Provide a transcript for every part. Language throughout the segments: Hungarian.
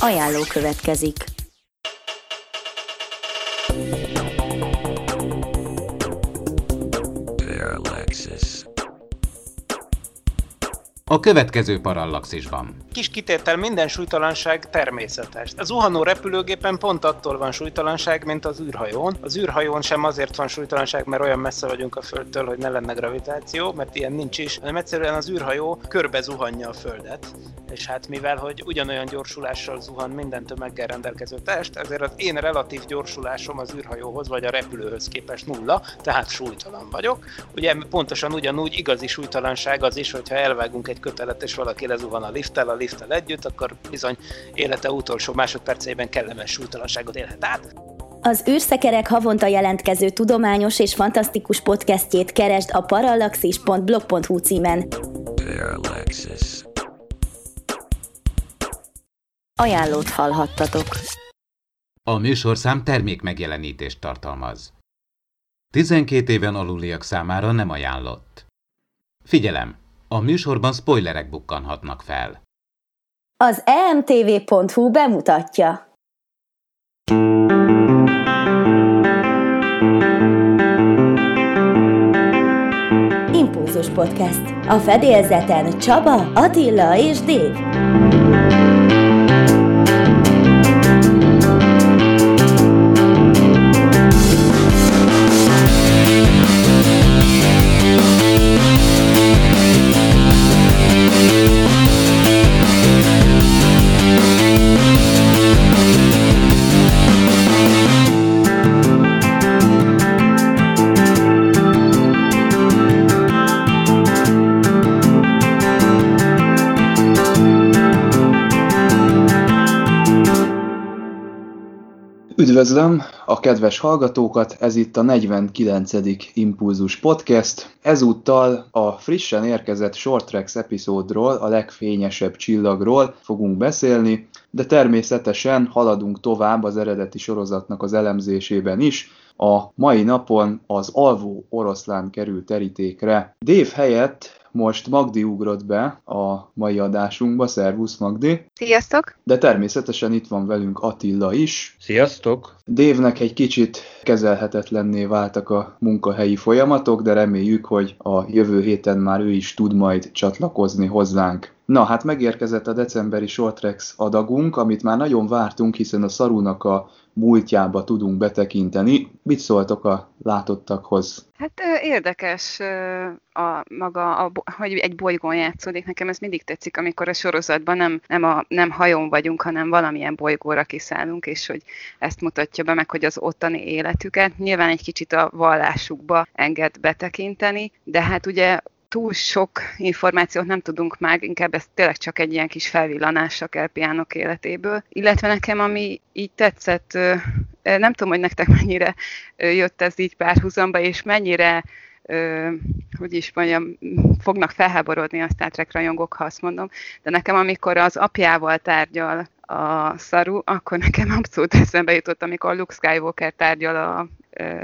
Ajánló következik. A következő parallaxisban. Kis kitétel minden súlytalanság természetes. A zuhanó repülőgépen pont attól van súlytalanság, mint az űrhajón. Az űrhajón sem azért van súlytalanság, mert olyan messze vagyunk a Földtől, hogy ne lenne gravitáció, mert ilyen nincs is, hanem egyszerűen az űrhajó körbe zuhanja a Földet. És hát mivel, hogy ugyanolyan gyorsulással zuhan minden tömeggel rendelkező test, ezért az én relatív gyorsulásom az űrhajóhoz vagy a repülőhöz képest nulla, tehát súlytalan vagyok. Ugye pontosan ugyanúgy igazi súlytalanság az is, hogyha elvágunk egy kötelet és valaki lezuhan a lifttel, a lifttel együtt, akkor bizony élete utolsó másodperceiben kellemes súlytalanságot élhet át. Az űrszekerek havonta jelentkező tudományos és fantasztikus podcastjét keresd a parallaxis.blog.hu címen. Parallaxis. Ajánlót hallhattatok. A műsorszám termék megjelenítést tartalmaz. 12 éven aluliak számára nem ajánlott. Figyelem! A műsorban spoilerek bukkanhatnak fel. Az emtv.hu bemutatja. Impulzus Podcast. A fedélzeten Csaba, Attila és Dév. Üdvözlöm a kedves hallgatókat, ez itt a 49. Impulzus Podcast. Ezúttal a frissen érkezett Short Tracks epizódról, a legfényesebb csillagról fogunk beszélni, de természetesen haladunk tovább az eredeti sorozatnak az elemzésében is. A mai napon az alvó oroszlán került terítékre. Dév helyett most Magdi ugrott be a mai adásunkba. Szervusz Magdi! Sziasztok! De természetesen itt van velünk Attila is. Sziasztok! Dévnek egy kicsit kezelhetetlenné váltak a munkahelyi folyamatok, de reméljük, hogy a jövő héten már ő is tud majd csatlakozni hozzánk. Na, hát megérkezett a decemberi Shortrex adagunk, amit már nagyon vártunk, hiszen a Szarunak a múltjába tudunk betekinteni. Mit szóltok a látottakhoz? Hát érdekes a maga, a, hogy egy bolygón játszódik. Nekem ez mindig tetszik, amikor a sorozatban nem, nem, a, nem hajón vagyunk, hanem valamilyen bolygóra kiszállunk, és hogy ezt mutatja be meg, hogy az ottani életüket. Nyilván egy kicsit a vallásukba enged betekinteni, de hát ugye túl sok információt nem tudunk meg, inkább ez tényleg csak egy ilyen kis felvillanás a kelpiánok életéből. Illetve nekem, ami így tetszett, nem tudom, hogy nektek mennyire jött ez így párhuzamba, és mennyire hogy is mondjam, fognak felháborodni a Star Trek rajongók, ha azt mondom, de nekem amikor az apjával tárgyal a szaru, akkor nekem abszolút eszembe jutott, amikor Luke Skywalker tárgyal a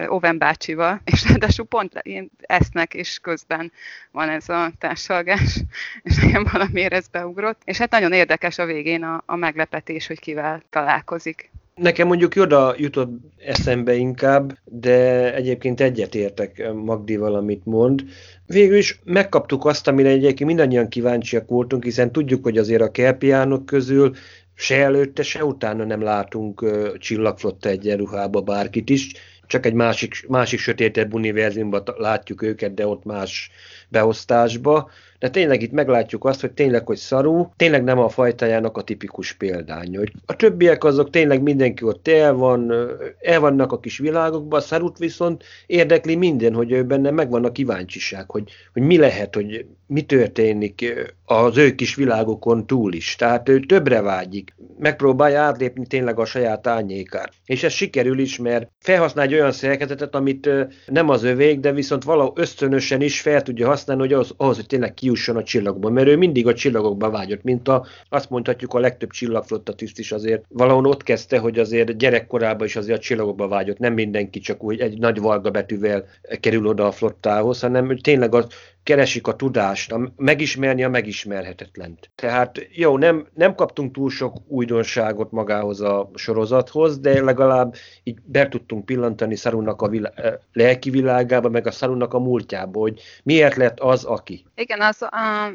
Oven bácsival, és ráadásul pont esznek, és közben van ez a társalgás, és nekem valamiért ez beugrott. És hát nagyon érdekes a végén a, a meglepetés, hogy kivel találkozik. Nekem mondjuk Joda jutott eszembe inkább, de egyébként egyetértek Magdival, amit mond. Végül is megkaptuk azt, amire egyébként mindannyian kíváncsiak voltunk, hiszen tudjuk, hogy azért a kelpiánok közül se előtte, se utána nem látunk uh, csillagflotta egyenruhába bárkit is, csak egy másik, másik sötétebb univerzumban látjuk őket, de ott más beosztásba de tényleg itt meglátjuk azt, hogy tényleg, hogy szarú, tényleg nem a fajtájának a tipikus példány. Hogy a többiek azok tényleg mindenki ott el van, el vannak a kis világokban, a szarút viszont érdekli minden, hogy ő benne megvan a kíváncsiság, hogy, hogy mi lehet, hogy mi történik az ő kis világokon túl is. Tehát ő többre vágyik, megpróbálja átlépni tényleg a saját árnyékát. És ez sikerül is, mert felhasznál egy olyan szerkezetet, amit nem az övék, de viszont valahogy ösztönösen is fel tudja használni, hogy az, ahhoz, hogy tényleg kijusson a csillagokba, mert ő mindig a csillagokba vágyott, mint a, azt mondhatjuk a legtöbb csillagflotta tiszt is azért. Valahol ott kezdte, hogy azért gyerekkorában is azért a csillagokba vágyott, nem mindenki csak úgy egy nagy valga betűvel kerül oda a flottához, hanem tényleg az, keresik a tudást, a, megismerni a megismerhetetlent. Tehát jó, nem, nem kaptunk túl sok újdonságot magához a sorozathoz, de legalább így be tudtunk pillantani Szarunnak a vilá, eh, lelki világába, meg a Szarunnak a múltjába, hogy miért lett az, aki. Igen, az, a,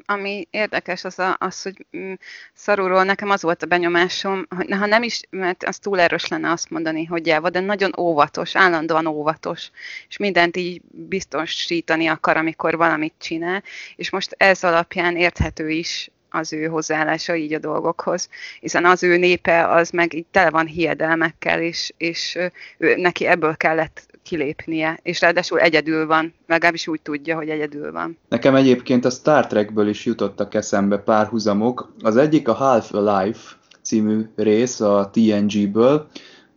ami érdekes, az, a, az hogy mm, Szaruról nekem az volt a benyomásom, hogy ha nem is, mert az túl erős lenne azt mondani, hogy elva, de nagyon óvatos, állandóan óvatos, és mindent így biztosítani akar, amikor valamit csinál, és most ez alapján érthető is az ő hozzáállása így a dolgokhoz, hiszen az ő népe az meg így tele van hiedelmekkel, és, és ő, neki ebből kellett kilépnie, és ráadásul egyedül van, legalábbis úgy tudja, hogy egyedül van. Nekem egyébként a Star Trekből is jutottak eszembe párhuzamok. Az egyik a Half-Life című rész a TNG-ből,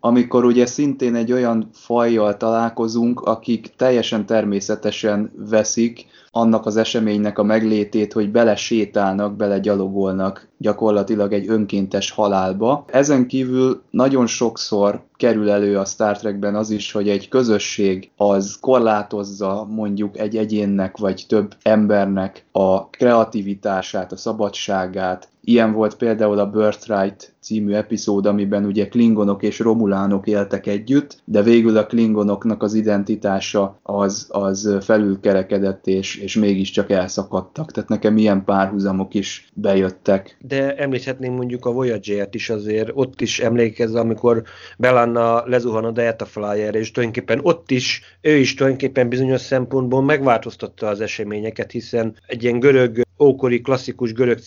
amikor ugye szintén egy olyan fajjal találkozunk, akik teljesen természetesen veszik annak az eseménynek a meglétét, hogy bele sétálnak, bele gyalogolnak gyakorlatilag egy önkéntes halálba. Ezen kívül nagyon sokszor kerül elő a Star Trekben az is, hogy egy közösség az korlátozza mondjuk egy egyénnek vagy több embernek a kreativitását, a szabadságát. Ilyen volt például a Birthright című epizód, amiben ugye klingonok és romulánok éltek együtt, de végül a klingonoknak az identitása az, az felülkerekedett, és, és mégiscsak elszakadtak. Tehát nekem ilyen párhuzamok is bejöttek. De említhetném mondjuk a Voyager-t is azért, ott is emlékezve, amikor Belanna lezuhan a Delta Flyer, és tulajdonképpen ott is, ő is tulajdonképpen bizonyos szempontból megváltoztatta az eseményeket, hiszen egy ilyen görög ókori klasszikus görög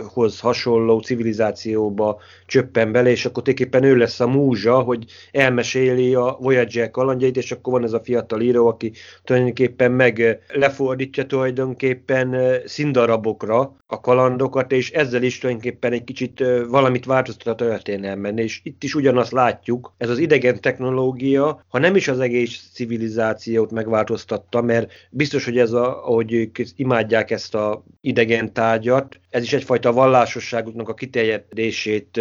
civilizációhoz hasonló civilizációba csöppen bele, és akkor tulajdonképpen ő lesz a múzsa, hogy elmeséli a Voyager kalandjait, és akkor van ez a fiatal író, aki tulajdonképpen meg lefordítja tulajdonképpen színdarabokra a kalandokat, és ezzel is tulajdonképpen egy kicsit valamit változtat a történelmen, és itt is ugyanazt látjuk, ez az idegen technológia, ha nem is az egész civilizációt megváltoztatta, mert biztos, hogy ez a, ahogy ők imádják ezt a idegen tárgyat, ez is egyfajta vallásosságuknak a kiteljedését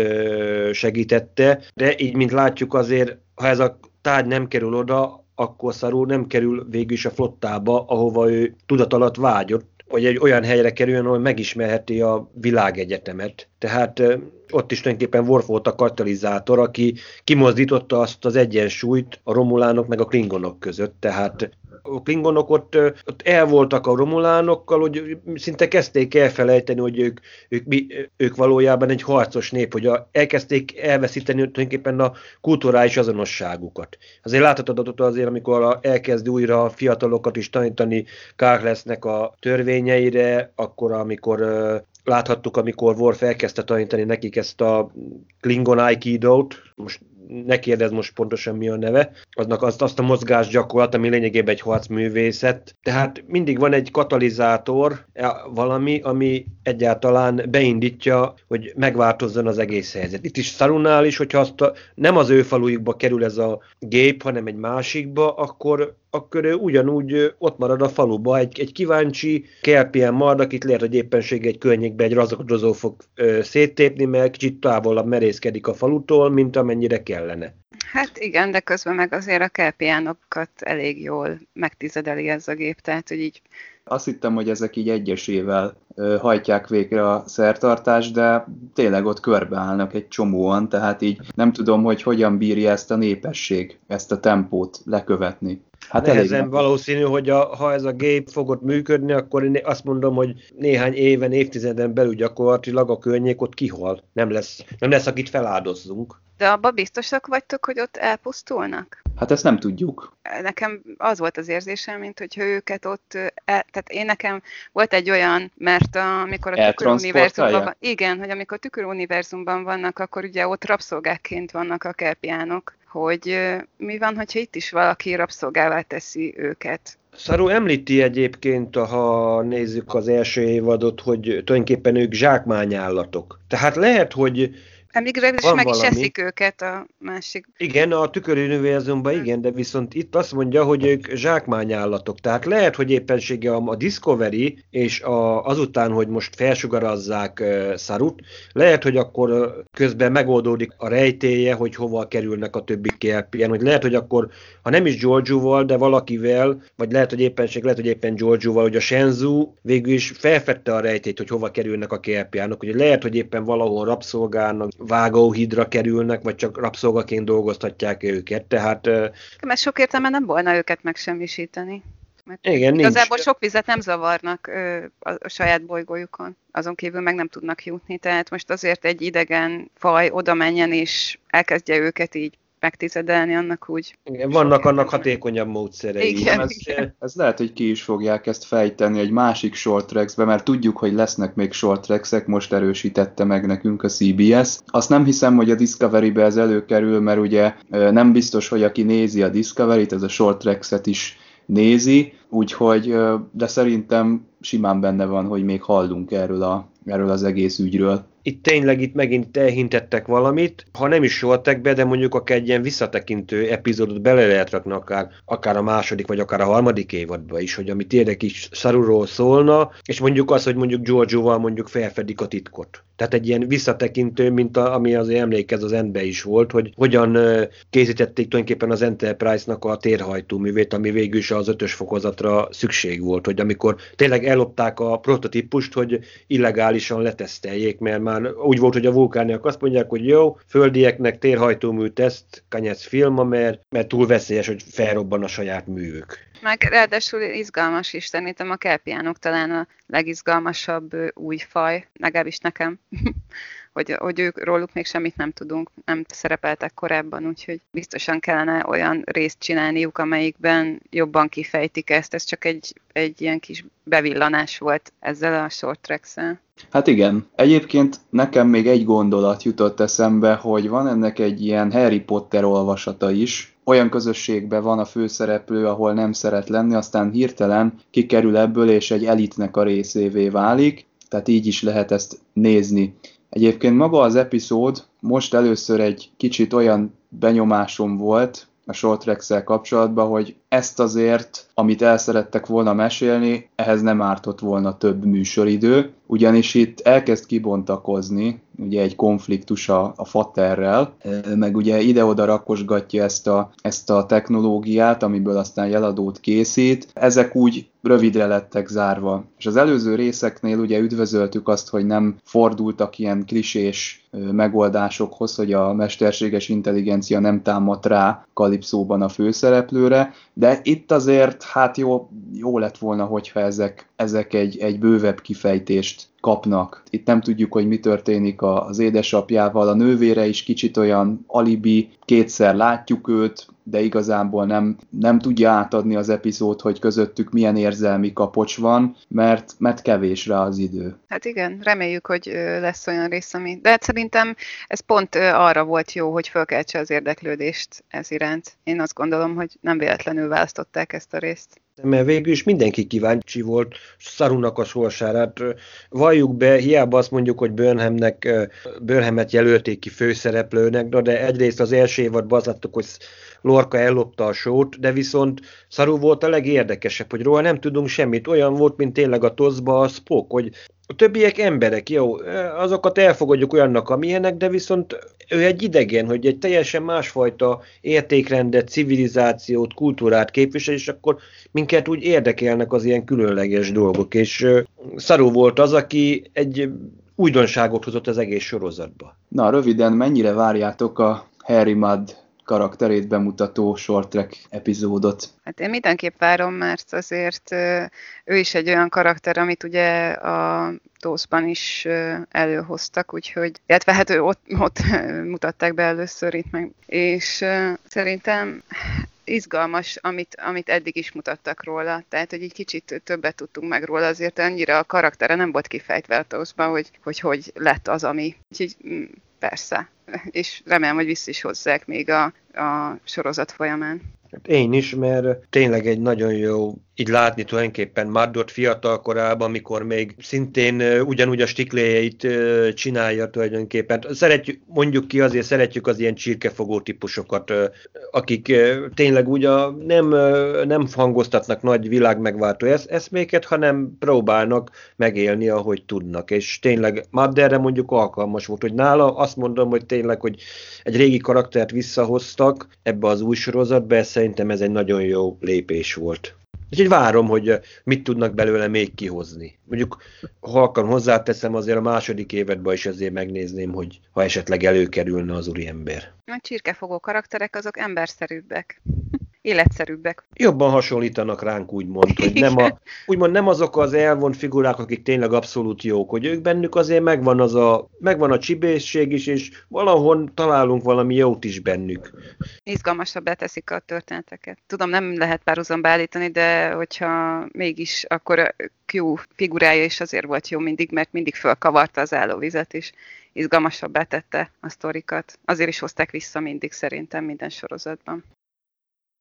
segítette, de így, mint látjuk azért, ha ez a tárgy nem kerül oda, akkor szarul nem kerül végül is a flottába, ahova ő tudat alatt vágyott, hogy egy olyan helyre kerüljön, ahol megismerheti a világegyetemet. Tehát ott is tulajdonképpen Worf volt a katalizátor, aki kimozdította azt az egyensúlyt a romulánok meg a klingonok között. Tehát a klingonok ott, ott el voltak a romulánokkal, hogy szinte kezdték elfelejteni, hogy ők, ők, ők valójában egy harcos nép, hogy a, elkezdték elveszíteni tulajdonképpen a kulturális azonosságukat. Azért láthatod ott azért, amikor elkezdi újra a fiatalokat is tanítani Kárlesznek a törvényeire, akkor amikor láthattuk, amikor Worf elkezdte tanítani nekik ezt a Klingon Aikido-t, most ne kérdezz most pontosan mi a neve, aznak azt, azt a mozgás gyakorlat, ami lényegében egy harcművészet. Tehát mindig van egy katalizátor, e, valami, ami egyáltalán beindítja, hogy megváltozzon az egész helyzet. Itt is Szarunál is, hogyha azt a, nem az ő falujukba kerül ez a gép, hanem egy másikba, akkor akkor ő ugyanúgy ott marad a faluba, egy, egy kíváncsi kelpien marad, akit lehet, hogy éppenség egy környékbe egy razakodozó fog ö, széttépni, mert kicsit távolabb merészkedik a falutól, mint amennyire kellene. Hát igen, de közben meg azért a kelpiánokat elég jól megtizedeli ez a gép, tehát hogy így azt hittem, hogy ezek így egyesével hajtják végre a szertartást, de tényleg ott körbeállnak egy csomóan, tehát így nem tudom, hogy hogyan bírja ezt a népesség, ezt a tempót lekövetni. Hát Nehezen elég valószínű, hogy a, ha ez a gép fogott működni, akkor én azt mondom, hogy néhány éven, évtizeden belül gyakorlatilag a környék ott kihal. Nem lesz, nem lesz akit feláldozzunk. De abban biztosak vagytok, hogy ott elpusztulnak? Hát ezt nem tudjuk. Nekem az volt az érzésem, mint hogy őket ott, el, tehát én nekem volt egy olyan, mert amikor a tüköruniverzumban van, igen, hogy amikor tüköruniverzumban vannak, akkor ugye ott rabszolgákként vannak a kelpiánok, hogy mi van, hogyha itt is valaki rabszolgává teszi őket. Szarú említi egyébként, ha nézzük az első évadot, hogy tulajdonképpen ők zsákmányállatok. Tehát lehet, hogy Is Van meg is valami. eszik őket a másik. Igen, a tükörűnőverzumban igen, de viszont itt azt mondja, hogy ők zsákmányállatok. Tehát lehet, hogy éppensége a, a Discovery, és a, azután, hogy most felsugarazzák uh, Sarut, lehet, hogy akkor közben megoldódik a rejtéje, hogy hova kerülnek a többi kelpien, hogy lehet, hogy akkor, ha nem is Giorgio-val, de valakivel, vagy lehet, hogy éppenség, lehet, hogy éppen Giorgio-val, hogy a Shenzhou végül is felfedte a rejtét, hogy hova kerülnek a kelpiánok, hogy lehet, hogy éppen valahol rabszolgának, vágóhídra kerülnek, vagy csak rabszolgaként dolgoztatják őket, tehát Mert sok értelme nem volna őket megsemmisíteni. Mert igen, nincs. Igazából sok vizet nem zavarnak ö, a, a saját bolygójukon, azon kívül meg nem tudnak jutni, tehát most azért egy idegen faj oda menjen és elkezdje őket így megtizedelni, annak úgy. Igen, vannak annak hatékonyabb módszerei. Igen. Ez, igen. ez lehet, hogy ki is fogják ezt fejteni egy másik short tracksbe, mert tudjuk, hogy lesznek még short most erősítette meg nekünk a CBS. Azt nem hiszem, hogy a Discovery-be ez előkerül, mert ugye nem biztos, hogy aki nézi a Discovery-t, ez a short is nézi, úgyhogy, de szerintem simán benne van, hogy még hallunk erről, a, erről az egész ügyről. Itt tényleg itt megint elhintettek valamit, ha nem is soltek be, de mondjuk akár egy ilyen visszatekintő epizódot bele lehet rakni akár, akár a második, vagy akár a harmadik évadba is, hogy ami tényleg is Saruról szólna, és mondjuk az, hogy mondjuk Giorgio-val mondjuk felfedik a titkot. Tehát egy ilyen visszatekintő, mint a, ami az emlékez az endbe is volt, hogy hogyan készítették tulajdonképpen az Enterprise-nak a térhajtóművét, ami végül is az ötös fokozatra szükség volt, hogy amikor tényleg ellopták a prototípust, hogy illegálisan leteszteljék, mert már úgy volt, hogy a vulkániak azt mondják, hogy jó, földieknek térhajtómű teszt, kanyec filma, mert, mert túl veszélyes, hogy felrobban a saját művük. Meg ráadásul izgalmas is, szerintem a kelpiánok talán a legizgalmasabb új faj, legalábbis nekem. hogy, hogy ők róluk még semmit nem tudunk, nem szerepeltek korábban, úgyhogy biztosan kellene olyan részt csinálniuk, amelyikben jobban kifejtik ezt. Ez csak egy, egy ilyen kis bevillanás volt ezzel a short tracks-el. Hát igen. Egyébként nekem még egy gondolat jutott eszembe, hogy van ennek egy ilyen Harry Potter olvasata is. Olyan közösségben van a főszereplő, ahol nem szeret lenni, aztán hirtelen kikerül ebből, és egy elitnek a részévé válik. Tehát így is lehet ezt nézni. Egyébként maga az epizód most először egy kicsit olyan benyomásom volt a short tracks kapcsolatban, hogy ezt azért, amit el szerettek volna mesélni, ehhez nem ártott volna több műsoridő, ugyanis itt elkezd kibontakozni ugye egy konfliktus a, a Fatterrel, meg ugye ide-oda rakosgatja ezt a, ezt a technológiát, amiből aztán jeladót készít. Ezek úgy rövidre lettek zárva. És az előző részeknél ugye üdvözöltük azt, hogy nem fordultak ilyen klisés megoldásokhoz, hogy a mesterséges intelligencia nem támad rá Kalipszóban a főszereplőre, de itt azért hát jó, jó lett volna, hogyha ezek, ezek egy, egy bővebb kifejtést kapnak. Itt nem tudjuk, hogy mi történik az édesapjával, a nővére is kicsit olyan alibi, kétszer látjuk őt, de igazából nem, nem tudja átadni az epizód, hogy közöttük milyen érzelmi kapocs van, mert, mert kevés rá az idő. Hát igen, reméljük, hogy lesz olyan rész, ami... De hát szerintem ez pont arra volt jó, hogy fölkeltse az érdeklődést ez iránt. Én azt gondolom, hogy nem véletlenül választották ezt a részt. Mert végül is mindenki kíváncsi volt Szarunak a sorsára. Hát, valljuk be, hiába azt mondjuk, hogy Burnhamnek, Burnhamet jelölték ki főszereplőnek, de egyrészt az első évadban azt láttuk, hogy Lorca ellopta a sót, de viszont Szaru volt a legérdekesebb, hogy róla nem tudunk semmit. Olyan volt, mint tényleg a toszba a Spock, hogy a többiek emberek, jó, azokat elfogadjuk olyannak, amilyenek, de viszont ő egy idegen, hogy egy teljesen másfajta értékrendet, civilizációt, kultúrát képvisel, és akkor minket úgy érdekelnek az ilyen különleges dolgok. És Szarú volt az, aki egy újdonságot hozott az egész sorozatba. Na, röviden, mennyire várjátok a Harry Mudd karakterét bemutató short track epizódot? Hát én mindenképp várom, mert azért ő is egy olyan karakter, amit ugye a Tószban is előhoztak, úgyhogy, illetve hát ő ott, ott mutatták be először itt meg, és szerintem izgalmas, amit, amit eddig is mutattak róla, tehát hogy egy kicsit többet tudtunk meg róla, azért annyira a karaktere nem volt kifejtve a Tószban, hogy, hogy hogy lett az, ami. Úgyhogy mm, persze, és remélem, hogy vissza is hozzák még a, a sorozat folyamán. Hát én is, mert tényleg egy nagyon jó így látni tulajdonképpen Mardot fiatal korában, amikor még szintén ugyanúgy a stikléjeit csinálja tulajdonképpen. Szeretjük, mondjuk ki azért szeretjük az ilyen csirkefogó típusokat, akik tényleg úgy a, nem, nem hangoztatnak nagy világmegváltó eszméket, hanem próbálnak megélni, ahogy tudnak. És tényleg Madderre mondjuk alkalmas volt, hogy nála azt mondom, hogy tényleg, hogy egy régi karaktert visszahoztak ebbe az új sorozatba, szerintem ez egy nagyon jó lépés volt. Úgyhogy várom, hogy mit tudnak belőle még kihozni. Mondjuk halkan hozzáteszem, azért a második évedben is azért megnézném, hogy ha esetleg előkerülne az úriember. A csirkefogó karakterek azok emberszerűbbek életszerűbbek. Jobban hasonlítanak ránk, úgymond, hogy nem, a, úgymond nem azok az elvont figurák, akik tényleg abszolút jók, hogy ők bennük azért megvan, az a, megvan a csibészség is, és valahol találunk valami jót is bennük. Izgalmasabbá teszik a történeteket. Tudom, nem lehet párhuzamba állítani, de hogyha mégis, akkor a Q figurája is azért volt jó mindig, mert mindig fölkavarta az állóvizet is izgalmasabbá tette a sztorikat. Azért is hozták vissza mindig szerintem minden sorozatban.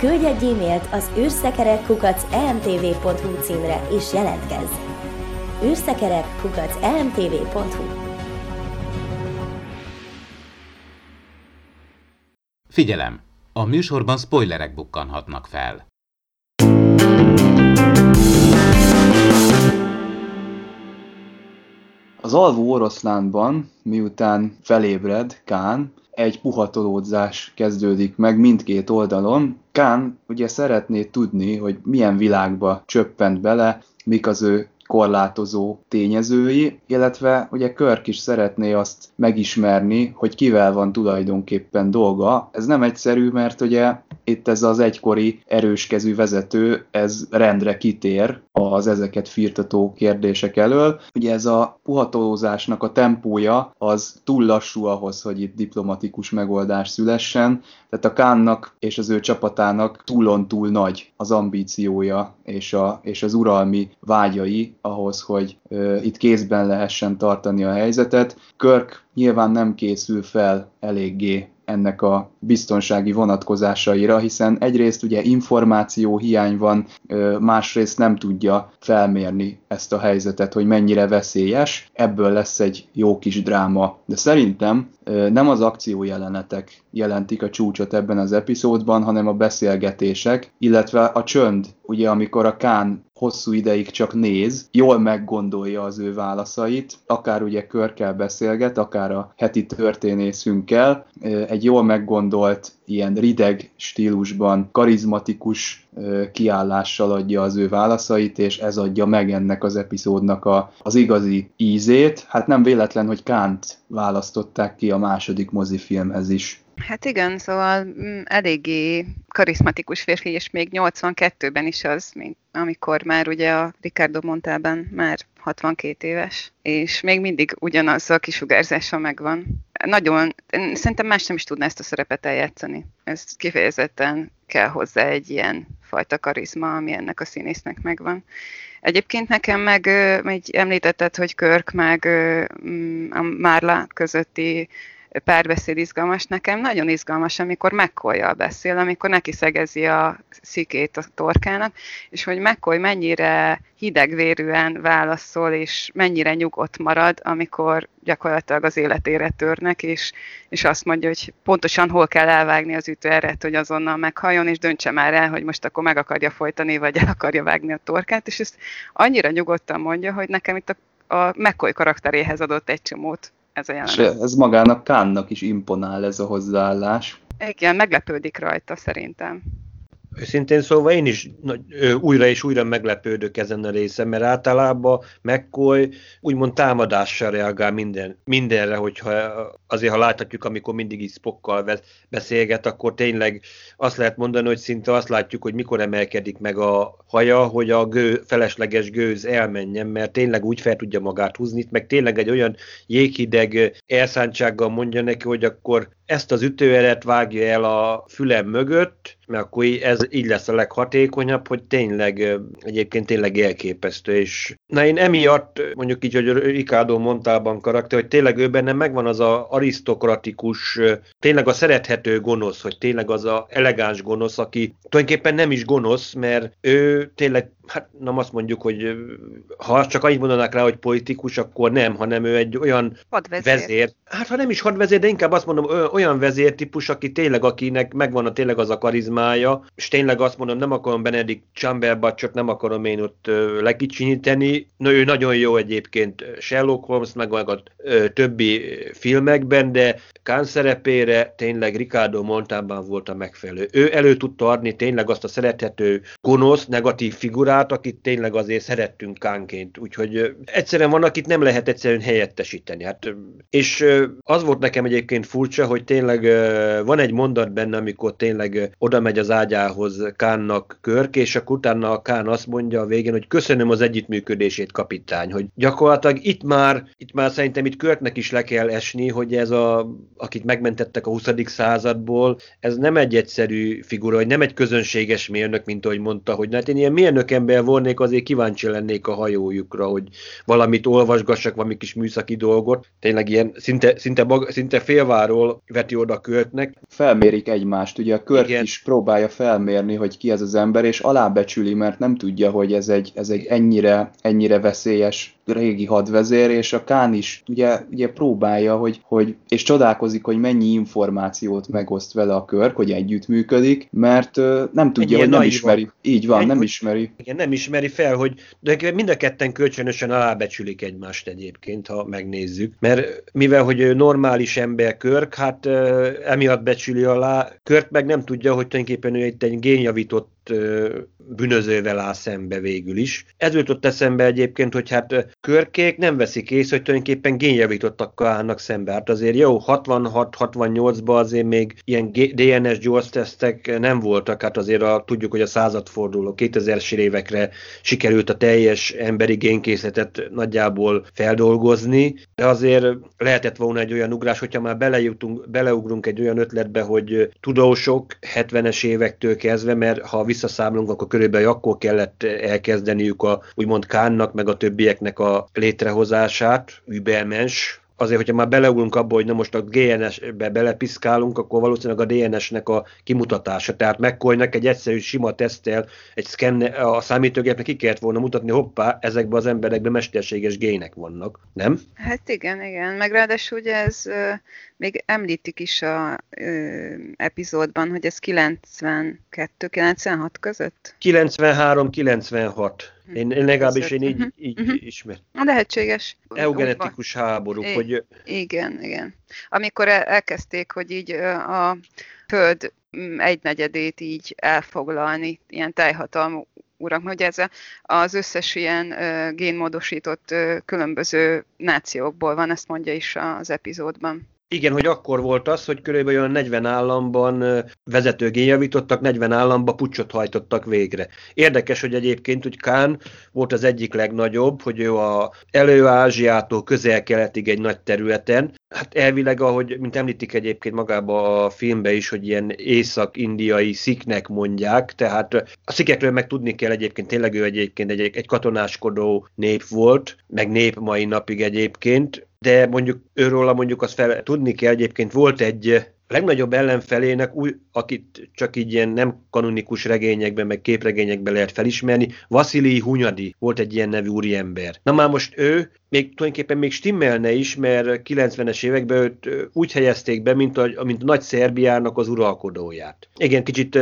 Küldj egy e-mailt az űrszekerekkukac.emtv.hu címre és jelentkezz! űrszekerekkukac.emtv.hu Figyelem! A műsorban spoilerek bukkanhatnak fel. Az alvó oroszlánban, miután felébred Kán, egy puhatolódzás kezdődik meg mindkét oldalon. Kán ugye szeretné tudni, hogy milyen világba csöppent bele, mik az ő korlátozó tényezői, illetve ugye Körk is szeretné azt megismerni, hogy kivel van tulajdonképpen dolga. Ez nem egyszerű, mert ugye itt ez az egykori erőskezű vezető, ez rendre kitér az ezeket firtató kérdések elől. Ugye ez a puhatolózásnak a tempója az túl lassú ahhoz, hogy itt diplomatikus megoldás szülessen, tehát a Kánnak és az ő csapatának túlon túl nagy az ambíciója és, a, és az uralmi vágyai ahhoz, hogy ö, itt kézben lehessen tartani a helyzetet. Körk nyilván nem készül fel eléggé ennek a biztonsági vonatkozásaira, hiszen egyrészt ugye információ hiány van, másrészt nem tudja felmérni ezt a helyzetet, hogy mennyire veszélyes, ebből lesz egy jó kis dráma. De szerintem nem az akciójelenetek jelentik a csúcsot ebben az epizódban, hanem a beszélgetések, illetve a csönd, ugye amikor a Kán hosszú ideig csak néz, jól meggondolja az ő válaszait, akár ugye körkel beszélget, akár a heti történészünkkel, egy jól meggondolt, ilyen rideg stílusban, karizmatikus kiállással adja az ő válaszait, és ez adja meg ennek az epizódnak a, az igazi ízét. Hát nem véletlen, hogy Kánt választották ki a második mozifilmhez is. Hát igen, szóval mm, eléggé karizmatikus férfi, és még 82-ben is az, mint amikor már ugye a Ricardo Montában már 62 éves, és még mindig ugyanaz a kisugárzása megvan. Nagyon, szerintem más nem is tudná ezt a szerepet eljátszani. Ez kifejezetten kell hozzá egy ilyen fajta karizma, ami ennek a színésznek megvan. Egyébként nekem meg, így említetted, hogy Körk meg mm, a Márla közötti párbeszéd izgalmas. Nekem nagyon izgalmas, amikor mccoy beszél, amikor neki szegezi a szikét a torkának, és hogy McCoy mennyire hidegvérűen válaszol, és mennyire nyugodt marad, amikor gyakorlatilag az életére törnek, és, és azt mondja, hogy pontosan hol kell elvágni az ütőeret, hogy azonnal meghalljon, és döntse már el, hogy most akkor meg akarja folytani, vagy el akarja vágni a torkát, és ezt annyira nyugodtan mondja, hogy nekem itt a, a McCoy karakteréhez adott egy csomót ez a jelenet. És ez magának Kánnak is imponál ez a hozzáállás. Igen, meglepődik rajta szerintem. Őszintén szóval én is újra és újra meglepődök ezen a részen, mert általában McCoy úgymond támadással reagál minden, mindenre, hogyha azért ha láthatjuk, amikor mindig is Spockkal beszélget, akkor tényleg azt lehet mondani, hogy szinte azt látjuk, hogy mikor emelkedik meg a haja, hogy a gő, felesleges gőz elmenjen, mert tényleg úgy fel tudja magát húzni, meg tényleg egy olyan jéghideg elszántsággal mondja neki, hogy akkor ezt az ütőeret vágja el a fülem mögött, mert akkor ez így lesz a leghatékonyabb, hogy tényleg egyébként tényleg elképesztő. És na én emiatt, mondjuk így, hogy Ricardo Montában karakter, hogy tényleg ő benne megvan az a arisztokratikus, tényleg a szerethető gonosz, hogy tényleg az a elegáns gonosz, aki tulajdonképpen nem is gonosz, mert ő tényleg hát nem azt mondjuk, hogy ha csak annyit mondanák rá, hogy politikus, akkor nem, hanem ő egy olyan hadvezér. vezér. Hát ha nem is hadvezér, de inkább azt mondom, olyan vezértípus, aki tényleg, akinek megvan a tényleg az a karizmája, és tényleg azt mondom, nem akarom Benedict Cumberbatchot, nem akarom én ott lekicsinyíteni. No, ő nagyon jó egyébként Sherlock Holmes, meg, meg a többi filmekben, de Kán szerepére tényleg Ricardo Montában volt a megfelelő. Ő elő tudta adni tényleg azt a szerethető gonosz, negatív figurát, figurát, akit tényleg azért szerettünk kánként. Úgyhogy egyszerűen van, akit nem lehet egyszerűen helyettesíteni. Hát, és az volt nekem egyébként furcsa, hogy tényleg van egy mondat benne, amikor tényleg oda megy az ágyához Kánnak Körk, és akkor utána a Kán azt mondja a végén, hogy köszönöm az együttműködését, kapitány, hogy gyakorlatilag itt már, itt már szerintem itt Körknek is le kell esni, hogy ez a, akit megmentettek a 20. századból, ez nem egy egyszerű figura, hogy nem egy közönséges mérnök, mint ahogy mondta, hogy hát én ilyen mérnök ember volnék, azért kíváncsi lennék a hajójukra, hogy valamit olvasgassak, valami kis műszaki dolgot. Tényleg ilyen szinte, szinte, maga, szinte félváról veti oda Körtnek. Felmérik egymást, ugye a Kört Igen. is próbálja felmérni, hogy ki ez az ember, és alábecsüli, mert nem tudja, hogy ez egy, ez egy ennyire, ennyire veszélyes régi hadvezér, és a Kán is ugye, ugye próbálja, hogy, hogy, és csodálkozik, hogy mennyi információt megoszt vele a kör, hogy együttműködik, mert uh, nem tudja, hogy nem ismeri. Így van, egy, nem ismeri. Igen, nem ismeri fel, hogy de mind a ketten kölcsönösen alábecsülik egymást egyébként, ha megnézzük. Mert mivel, hogy normális ember Körk, hát uh, emiatt becsüli alá, Körk meg nem tudja, hogy tulajdonképpen ő egy génjavított bűnözővel áll szembe végül is. Ez jutott eszembe egyébként, hogy hát körkék nem veszik észre, hogy tulajdonképpen génjavítottak állnak szembe. Hát azért jó, 66-68-ban azért még ilyen DNS gyors tesztek nem voltak, hát azért a, tudjuk, hogy a századforduló 2000-es évekre sikerült a teljes emberi génkészletet nagyjából feldolgozni, de azért lehetett volna egy olyan ugrás, hogyha már belejutunk, beleugrunk egy olyan ötletbe, hogy tudósok 70-es évektől kezdve, mert ha visszaszámolunk, akkor körülbelül akkor kellett elkezdeniük a úgymond Kánnak, meg a többieknek a létrehozását, Übermens, azért, hogyha már beleugrunk abba, hogy na most a GNS-be belepiszkálunk, akkor valószínűleg a DNS-nek a kimutatása. Tehát megkolynak egy egyszerű sima tesztel, egy szkenne, a számítógépnek ki kellett volna mutatni, hoppá, ezekben az emberekben mesterséges gének vannak, nem? Hát igen, igen. Meg ráadásul ugye ez még említik is a ö, epizódban, hogy ez 92-96 között? 93-96. Én, én legalábbis én így, uh-huh. így uh-huh. ismer. Lehetséges. Eugenetikus háborúk, I- hogy... Igen, igen. Amikor elkezdték, hogy így a föld mm, egynegyedét így elfoglalni, ilyen teljhatalmú urak, hogy ez az összes ilyen génmódosított különböző nációkból van, ezt mondja is az epizódban. Igen, hogy akkor volt az, hogy körülbelül olyan 40 államban vezetőgén javítottak, 40 államba pucsot hajtottak végre. Érdekes, hogy egyébként, hogy Kán volt az egyik legnagyobb, hogy ő a elő-Ázsiától közel-keletig egy nagy területen, Hát elvileg, ahogy, mint említik egyébként magába a filmbe is, hogy ilyen észak-indiai sziknek mondják, tehát a szikekről meg tudni kell egyébként, tényleg ő egyébként egy, egy katonáskodó nép volt, meg nép mai napig egyébként, de mondjuk őről mondjuk azt fel tudni kell, egyébként volt egy legnagyobb ellenfelének, új, akit csak így ilyen nem kanonikus regényekben, meg képregényekben lehet felismerni, Vasili Hunyadi volt egy ilyen nevű úriember. Na már most ő még tulajdonképpen még stimmelne is, mert 90-es években őt úgy helyezték be, mint a, mint a nagy Szerbiának az uralkodóját. Igen, kicsit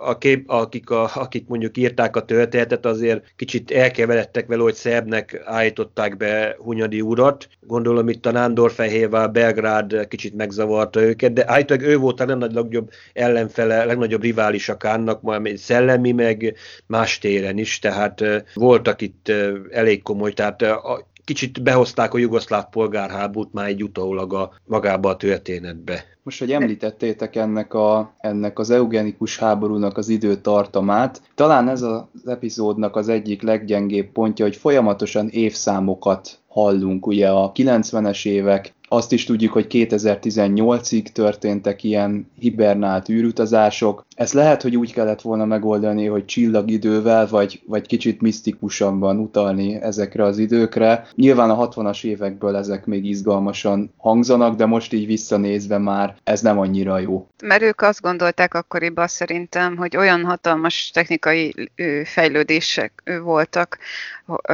a kép, akik, a, akik mondjuk írták a történetet, azért kicsit elkeveredtek vele, hogy szerbnek állították be Hunyadi urat. Gondolom itt a Nándorfehérvár, Belgrád kicsit megzavarta őket, de állítólag ő volt a legnagyobb ellenfele, legnagyobb rivális a Kánnak, majd szellemi, meg más téren is, tehát voltak itt elég komoly, tehát a, kicsit behozták a jugoszláv polgárháborút már egy utólag a, magába a történetbe. Most, hogy említettétek ennek, a, ennek az eugenikus háborúnak az időtartamát, talán ez az epizódnak az egyik leggyengébb pontja, hogy folyamatosan évszámokat hallunk, ugye a 90-es évek, azt is tudjuk, hogy 2018-ig történtek ilyen hibernált űrutazások. Ezt lehet, hogy úgy kellett volna megoldani, hogy csillagidővel, vagy, vagy kicsit misztikusabban utalni ezekre az időkre. Nyilván a 60-as évekből ezek még izgalmasan hangzanak, de most így visszanézve már ez nem annyira jó. Mert ők azt gondolták akkoriban szerintem, hogy olyan hatalmas technikai fejlődések voltak,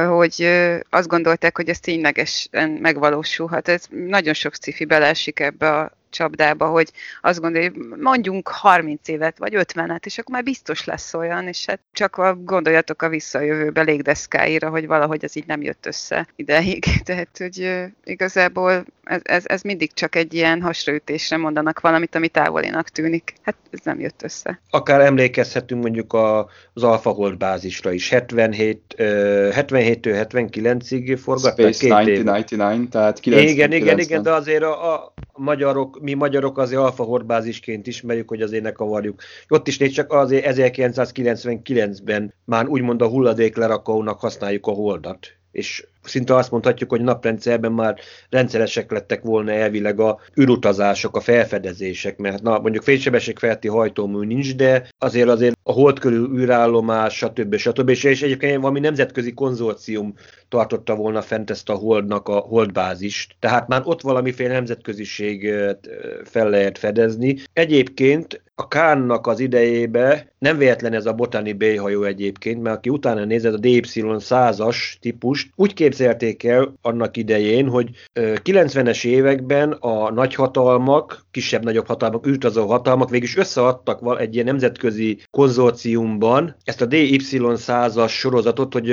hogy azt gondolták, hogy ez ténylegesen megvalósulhat. Ez nagyon sok cifi beleesik ebbe a csapdába, hogy azt gondolja, hogy mondjunk 30 évet, vagy 50-et, és akkor már biztos lesz olyan, és hát csak a, gondoljatok a visszajövőbe légdeszkáira, hogy valahogy ez így nem jött össze ideig. Tehát, hogy igazából ez, ez, ez mindig csak egy ilyen hasraütésre mondanak valamit, ami távolinak tűnik. Hát ez nem jött össze. Akár emlékezhetünk mondjuk a, az AlphaGold bázisra is. 77, uh, 77-től 79-ig forgatták Space két 1999, tehát 90, Igen, igen, igen, de azért a, a magyarok, mi magyarok azért Alfa Horbázisként ismerjük, hogy azért ne kavarjuk. Ott is négy csak azért 1999-ben már úgymond a hulladéklerakónak használjuk a holdat. És szinte azt mondhatjuk, hogy naprendszerben már rendszeresek lettek volna elvileg a űrutazások, a felfedezések, mert na, mondjuk félsebességfelti hajtómű nincs, de azért azért a hold körül űrállomás, stb. stb. És, és egyébként valami nemzetközi konzorcium tartotta volna fent ezt a holdnak a holdbázist, tehát már ott valamiféle nemzetköziség fel lehet fedezni. Egyébként a Kánnak az idejébe nem véletlen ez a Botani B hajó egyébként, mert aki utána nézett a DY 100-as típust, úgy képzelték el annak idején, hogy 90-es években a nagyhatalmak, kisebb-nagyobb hatalmak, űrtazó hatalmak végig összeadtak egy ilyen nemzetközi konzorciumban ezt a DY100-as sorozatot, hogy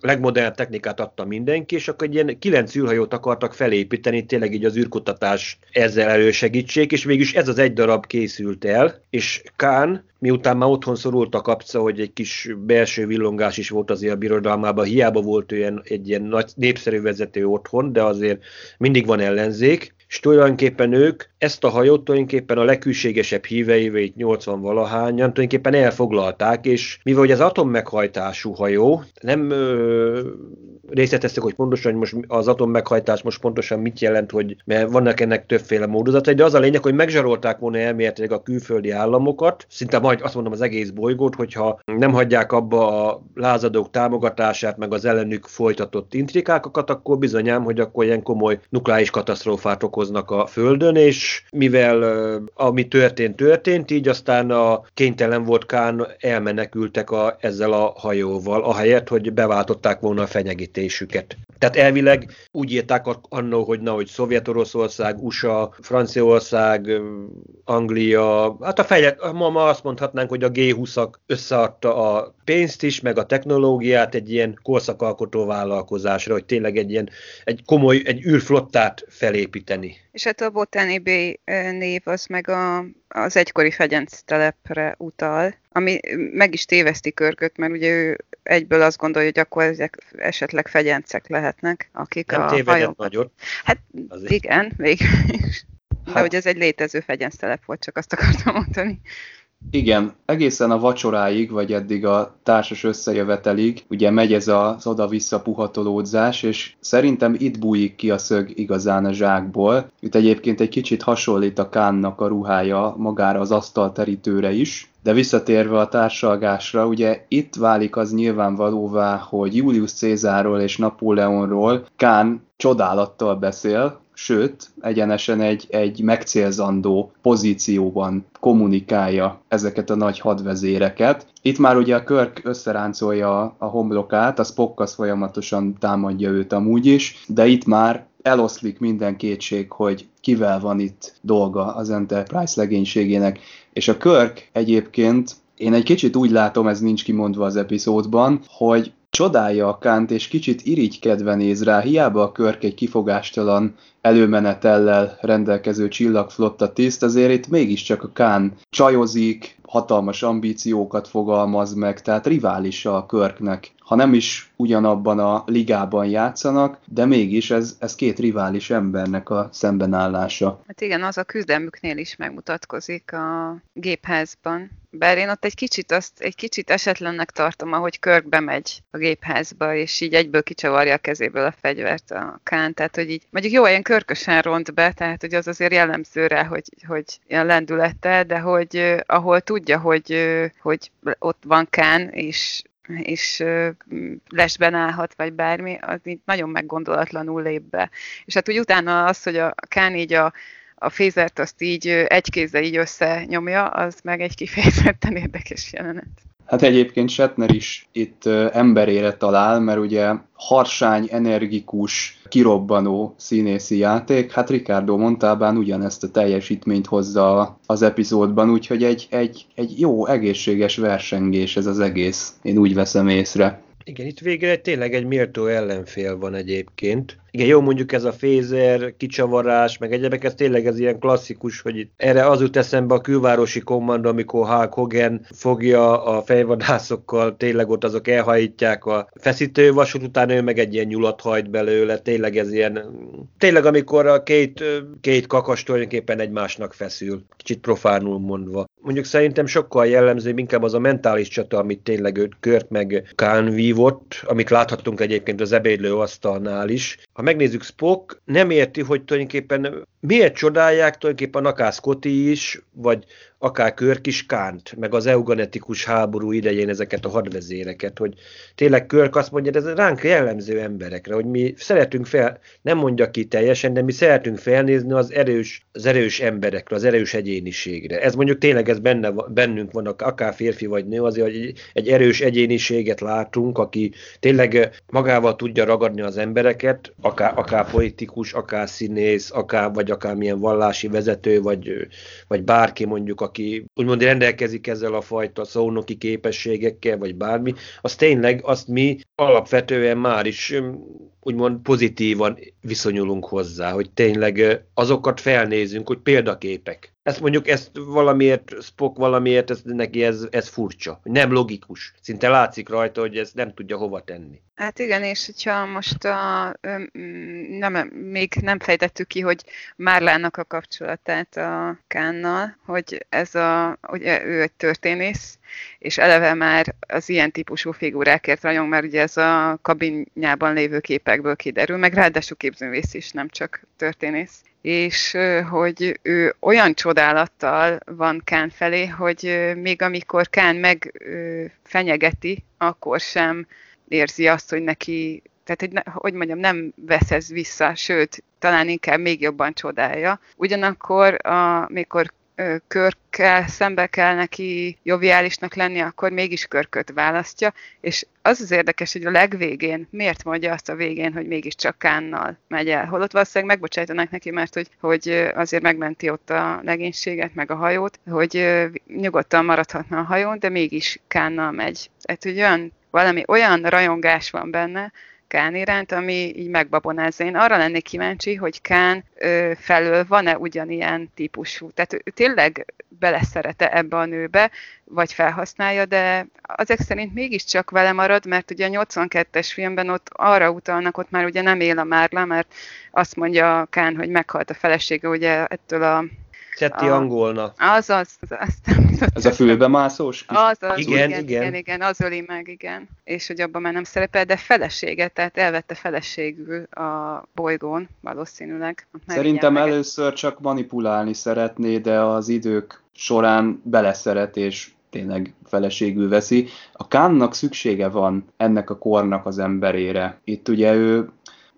legmodernebb technikát adta mindenki, és akkor egy ilyen kilenc űrhajót akartak felépíteni, tényleg így az űrkutatás ezzel elősegítsék, és végülis ez az egy darab készült el, és Kán miután már otthon szorult a kapca, hogy egy kis belső villongás is volt azért a birodalmában, hiába volt olyan egy ilyen nagy népszerű vezető otthon, de azért mindig van ellenzék, és tulajdonképpen ők ezt a hajót tulajdonképpen a legkülségesebb híveivel, 80 valahányan, tulajdonképpen elfoglalták, és mivel hogy az atommeghajtású hajó, nem ö, részleteztek, hogy pontosan hogy most az atommeghajtás most pontosan mit jelent, hogy mert vannak ennek többféle módozatai, de az a lényeg, hogy megzsarolták volna elméletileg a külföldi államokat, szinte majd azt mondom az egész bolygót, hogyha nem hagyják abba a lázadók támogatását, meg az ellenük folytatott intrikákat, akkor bizonyám, hogy akkor ilyen komoly nukleáris katasztrófát okoznak a Földön, és mivel ami történt, történt, így aztán a kénytelen volt Kán elmenekültek a, ezzel a hajóval, ahelyett, hogy beváltották volna a fenyegítésüket. Tehát elvileg úgy írták annó, hogy na, hogy Szovjet-Oroszország, USA, Franciaország, Anglia, hát a fejlet, ma, ma azt mondhatnánk, hogy a G20-ak összeadta a pénzt is, meg a technológiát egy ilyen korszakalkotó vállalkozásra, hogy tényleg egy ilyen egy komoly, egy űrflottát felépíteni. És hát a Botany Bay név az meg a, az egykori fegyenc telepre utal, ami meg is téveszti Körköt, mert ugye ő egyből azt gondolja, hogy akkor ezek esetleg fegyencek lehetnek, akik Nem a hajókat... nagyot. Hát Azért. igen, végül is. De hát... hogy ez egy létező fegyenc telep volt, csak azt akartam mondani. Igen, egészen a vacsoráig, vagy eddig a társas összejövetelig, ugye megy ez az oda-vissza puhatolódzás, és szerintem itt bújik ki a szög igazán a zsákból. Itt egyébként egy kicsit hasonlít a Kánnak a ruhája magára az asztalterítőre is, de visszatérve a társalgásra, ugye itt válik az nyilvánvalóvá, hogy Julius Cézárról és Napóleonról Kán csodálattal beszél, sőt, egyenesen egy, egy megcélzandó pozícióban kommunikálja ezeket a nagy hadvezéreket. Itt már ugye a Körk összeráncolja a homlokát, a Spock az folyamatosan támadja őt amúgy is, de itt már eloszlik minden kétség, hogy kivel van itt dolga az Enterprise legénységének. És a Körk egyébként én egy kicsit úgy látom, ez nincs kimondva az epizódban, hogy csodálja a Kánt, és kicsit irigykedve néz rá, hiába a Körk egy kifogástalan előmenetellel rendelkező csillagflotta tiszt, azért itt mégiscsak a Kán csajozik, hatalmas ambíciókat fogalmaz meg, tehát riválisa a Körknek. Ha nem is ugyanabban a ligában játszanak, de mégis ez, ez két rivális embernek a szembenállása. Hát igen, az a küzdelmüknél is megmutatkozik a gépházban. Bár én ott egy kicsit, azt, egy kicsit esetlennek tartom, ahogy Körk bemegy a gépházba, és így egyből kicsavarja a kezéből a fegyvert a Kán. Tehát, hogy így, mondjuk jó, ilyen körkösen ront be, tehát, hogy az azért jellemző rá, hogy, hogy ilyen lendülete, de hogy ahol tudja, hogy, hogy ott van Kán, és és lesben állhat, vagy bármi, az így nagyon meggondolatlanul lép be. És hát úgy utána az, hogy a Kán így a, a fézert azt így egy kézzel így összenyomja, az meg egy kifejezetten érdekes jelenet. Hát egyébként Shatner is itt emberére talál, mert ugye harsány, energikus, kirobbanó színészi játék. Hát Ricardo Montalbán ugyanezt a teljesítményt hozza az epizódban, úgyhogy egy, egy, egy jó, egészséges versengés ez az egész. Én úgy veszem észre. Igen, itt végre tényleg egy méltó ellenfél van egyébként. Igen, jó mondjuk ez a fézer, kicsavarás, meg egyebek, ez tényleg ez ilyen klasszikus, hogy itt erre az jut eszembe a külvárosi kommando, amikor Hulk Hogan fogja a fejvadászokkal, tényleg ott azok elhajítják a feszítővasút, utána ő meg egy ilyen nyulat hajt belőle, tényleg ez ilyen, tényleg amikor a két, két kakas tulajdonképpen egymásnak feszül, kicsit profánul mondva. Mondjuk szerintem sokkal jellemző, inkább az a mentális csata, amit tényleg őt Kört meg Kán vívott, amit láthattunk egyébként az ebédlő asztalnál is. Ha megnézzük Spock, nem érti, hogy tulajdonképpen miért csodálják tulajdonképpen akár Scotty is, vagy akár Körk is Kánt, meg az eugenetikus háború idején ezeket a hadvezéreket, hogy tényleg Körk azt mondja, ez ránk jellemző emberekre, hogy mi szeretünk fel, nem mondja ki teljesen, de mi szeretünk felnézni az erős, az erős emberekre, az erős egyéniségre. Ez mondjuk tényleg ez benne, bennünk van, akár férfi vagy nő, azért, hogy egy, erős egyéniséget látunk, aki tényleg magával tudja ragadni az embereket, akár, akár politikus, akár színész, akár, vagy akár milyen vallási vezető, vagy, vagy bárki mondjuk, aki úgymond rendelkezik ezzel a fajta szónoki képességekkel, vagy bármi, az tényleg azt mi alapvetően már is úgymond pozitívan viszonyulunk hozzá, hogy tényleg azokat felnézünk, hogy példaképek. Ezt mondjuk, ezt valamiért, Spock valamiért, ez, neki ez, ez furcsa, nem logikus. Szinte látszik rajta, hogy ez nem tudja hova tenni. Hát igen, és hogyha most a, nem, még nem fejtettük ki, hogy Márlának a kapcsolatát a Kánnal, hogy ez a, ugye ő egy történész, és eleve már az ilyen típusú figurákért rajong, mert ugye ez a kabinjában lévő képekből kiderül, meg ráadásul képzővész is, nem csak történész és hogy ő olyan csodálattal van Kán felé, hogy még amikor Kán megfenyegeti, akkor sem érzi azt, hogy neki, tehát ne, hogy mondjam, nem vesz ez vissza, sőt, talán inkább még jobban csodálja. Ugyanakkor, amikor körkkel szembe kell neki joviálisnak lenni, akkor mégis körköt választja, és az az érdekes, hogy a legvégén miért mondja azt a végén, hogy mégiscsak Kánnal megy el. Holott valószínűleg megbocsájtanak neki, mert hogy, hogy azért megmenti ott a legénységet, meg a hajót, hogy nyugodtan maradhatna a hajón, de mégis Kánnal megy. Tehát, hogy olyan, valami olyan rajongás van benne, Kán iránt, ami így megbabonázza. Én arra lennék kíváncsi, hogy Kán ö, felől van-e ugyanilyen típusú. Tehát ő tényleg beleszerete ebbe a nőbe, vagy felhasználja, de azek szerint mégiscsak vele marad, mert ugye a 82-es filmben ott arra utalnak, ott már ugye nem él a Márla, mert azt mondja Kán, hogy meghalt a felesége ugye ettől a Szetti a, angolna. Az, az, az, az Ez a fülbemászós? Az, az, igen, igen, igen, igen, igen, az öli meg, igen. És hogy abban már nem szerepel, de felesége, tehát elvette feleségül a bolygón, valószínűleg. Szerintem először csak manipulálni szeretné, de az idők során beleszeret, és tényleg feleségül veszi. A Kánnak szüksége van ennek a kornak az emberére. Itt ugye ő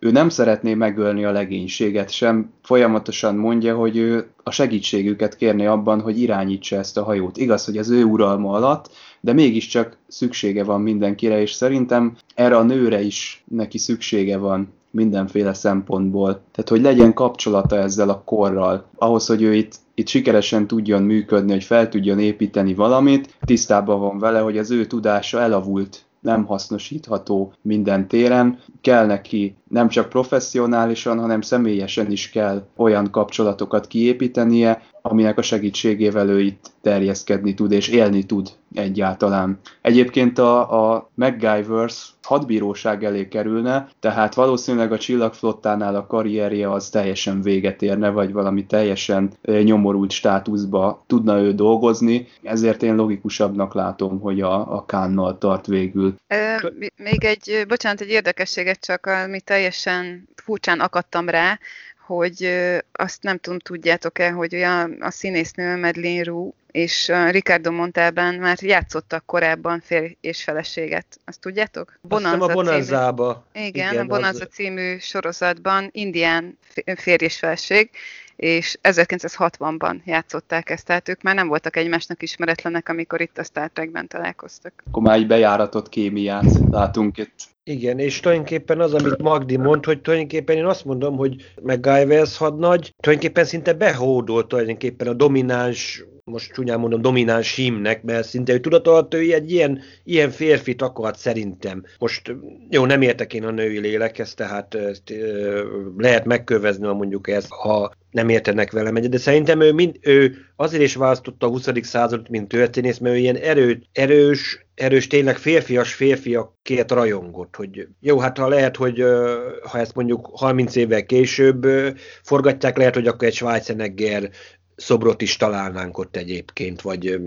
ő nem szeretné megölni a legénységet sem, folyamatosan mondja, hogy ő a segítségüket kérné abban, hogy irányítsa ezt a hajót. Igaz, hogy az ő uralma alatt, de mégiscsak szüksége van mindenkire, és szerintem erre a nőre is neki szüksége van mindenféle szempontból. Tehát, hogy legyen kapcsolata ezzel a korral. Ahhoz, hogy ő itt, itt sikeresen tudjon működni, hogy fel tudjon építeni valamit, tisztában van vele, hogy az ő tudása elavult nem hasznosítható minden téren. Kell neki nem csak professzionálisan, hanem személyesen is kell olyan kapcsolatokat kiépítenie, aminek a segítségével ő itt terjeszkedni tud és élni tud egyáltalán. Egyébként a, a MacGyvers hadbíróság elé kerülne, tehát valószínűleg a csillagflottánál a karrierje az teljesen véget érne, vagy valami teljesen nyomorult státuszba tudna ő dolgozni, ezért én logikusabbnak látom, hogy a, a Kánnal tart végül. még egy, bocsánat, egy érdekességet csak, ami teljesen furcsán akadtam rá, hogy azt nem tudom, tudjátok-e, hogy olyan a színésznő Medlin Rue és Ricardo Montalban már játszottak korábban férj és feleséget. Azt tudjátok? Bonanza a Bonanzába. Című, igen, igen, a Bonanza az... című sorozatban indián férj és feleség, és 1960-ban játszották ezt, tehát ők már nem voltak egymásnak ismeretlenek, amikor itt a Star Trekben találkoztak. Akkor már egy bejáratott kémiát látunk itt. Igen, és tulajdonképpen az, amit Magdi mond, hogy tulajdonképpen én azt mondom, hogy MacGyver's hadnagy tulajdonképpen szinte behódolt tulajdonképpen a domináns most csúnyán mondom, domináns hímnek, mert szinte ő tudatalatt, ő egy ilyen, ilyen férfit akart szerintem. Most jó, nem értek én a női lélekhez, tehát ezt, lehet megkövezni, mondjuk ezt, ha nem értenek velem egyet, de szerintem ő, mind, ő azért is választotta a 20. századot, mint történész, mert ő ilyen erő, erős, erős, tényleg férfias férfiakért rajongott, hogy jó, hát ha lehet, hogy ha ezt mondjuk 30 évvel később forgatják, lehet, hogy akkor egy Schwarzenegger szobrot is találnánk ott egyébként, vagy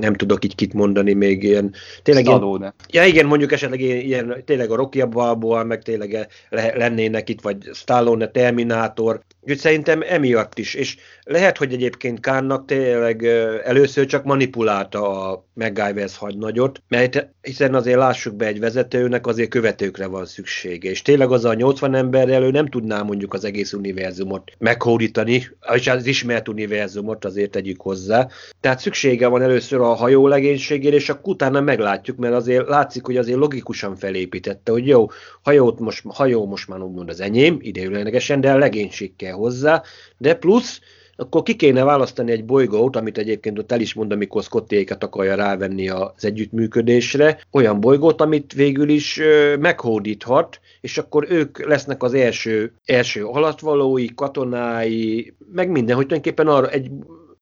nem tudok így kit mondani még ilyen. Tényleg ilyen, ja igen, mondjuk esetleg ilyen, ilyen tényleg a Rocky Balboa, meg tényleg lennének itt, vagy Stallone, Terminátor, Úgyhogy szerintem emiatt is, és lehet, hogy egyébként Kánnak tényleg először csak manipulálta a MacGyver's hadnagyot, mert hiszen azért lássuk be, egy vezetőnek azért követőkre van szüksége, és tényleg az a 80 emberrel ő nem tudná mondjuk az egész univerzumot meghódítani, és az ismert univerzumot azért tegyük hozzá. Tehát szüksége van először a hajó legénységére, és akkor utána meglátjuk, mert azért látszik, hogy azért logikusan felépítette, hogy jó, hajót most, hajó most már úgymond az enyém, ideiglenesen, de a legénység kell hozzá, de plusz akkor ki kéne választani egy bolygót, amit egyébként ott el is mond, amikor Scottiéket akarja rávenni az együttműködésre, olyan bolygót, amit végül is meghódíthat, és akkor ők lesznek az első, első alatvalói, katonái, meg minden, hogy tulajdonképpen arra egy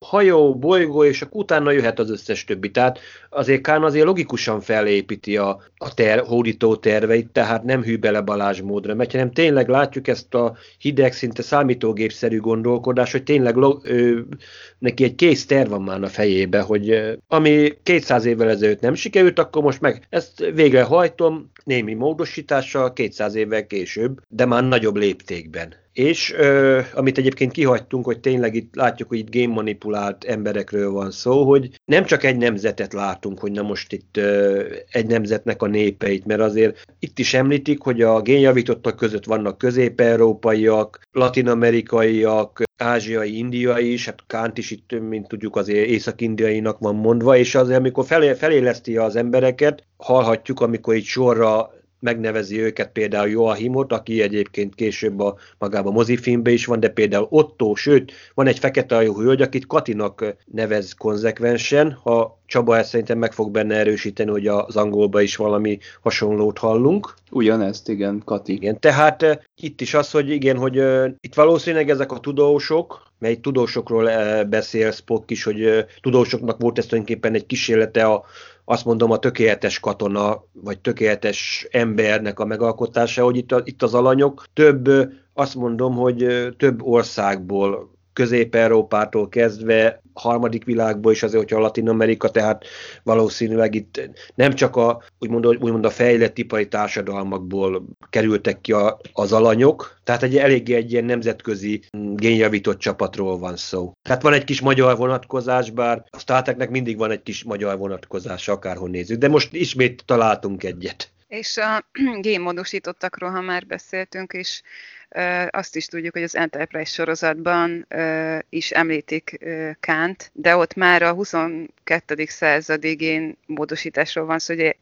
hajó, bolygó, és akkor utána jöhet az összes többi. Tehát azért Kán azért logikusan felépíti a, a ter, hódító terveit, tehát nem hű bele Balázs módra, mert hanem tényleg látjuk ezt a hideg, szinte számítógépszerű gondolkodás, hogy tényleg lo, ö, neki egy kész terv van már a fejébe, hogy ami 200 évvel ezelőtt nem sikerült, akkor most meg ezt végrehajtom, némi módosítással 200 évvel később, de már nagyobb léptékben. És ö, amit egyébként kihagytunk, hogy tényleg itt látjuk, hogy itt game manipulált emberekről van szó, hogy nem csak egy nemzetet látunk, hogy na most itt ö, egy nemzetnek a népeit, mert azért itt is említik, hogy a génjavítottak között vannak közép-európaiak, latin-amerikaiak, ázsiai, indiai is, hát Kánt is itt, mint tudjuk, azért észak-indiainak van mondva, és azért, amikor felé, feléleszti az embereket, hallhatjuk, amikor itt sorra megnevezi őket például Joachimot, aki egyébként később a, magában a mozifilmben is van, de például Otto, sőt, van egy fekete ajú hölgy, akit Katinak nevez konzekvensen, ha Csaba ezt szerintem meg fog benne erősíteni, hogy az angolban is valami hasonlót hallunk. Ugyanezt, igen, Kati. Igen, tehát uh, itt is az, hogy igen, hogy uh, itt valószínűleg ezek a tudósok, mely tudósokról uh, beszél Spock is, hogy uh, tudósoknak volt ez tulajdonképpen egy kísérlete a azt mondom, a tökéletes katona, vagy tökéletes embernek a megalkotása, hogy itt, a, itt az alanyok több, azt mondom, hogy több országból Közép-Európától kezdve harmadik világból is azért, hogyha Latin Amerika, tehát valószínűleg itt nem csak a, úgymond, úgymond a fejlett ipari társadalmakból kerültek ki a, az alanyok, tehát egy eléggé egy ilyen nemzetközi génjavított csapatról van szó. Tehát van egy kis magyar vonatkozás, bár a Star mindig van egy kis magyar vonatkozás, akárhol nézzük, de most ismét találtunk egyet. És a génmódosítottakról, ha már beszéltünk, és azt is tudjuk, hogy az Enterprise sorozatban is említik Kánt, de ott már a 22. századi gén módosításról van szó, hogy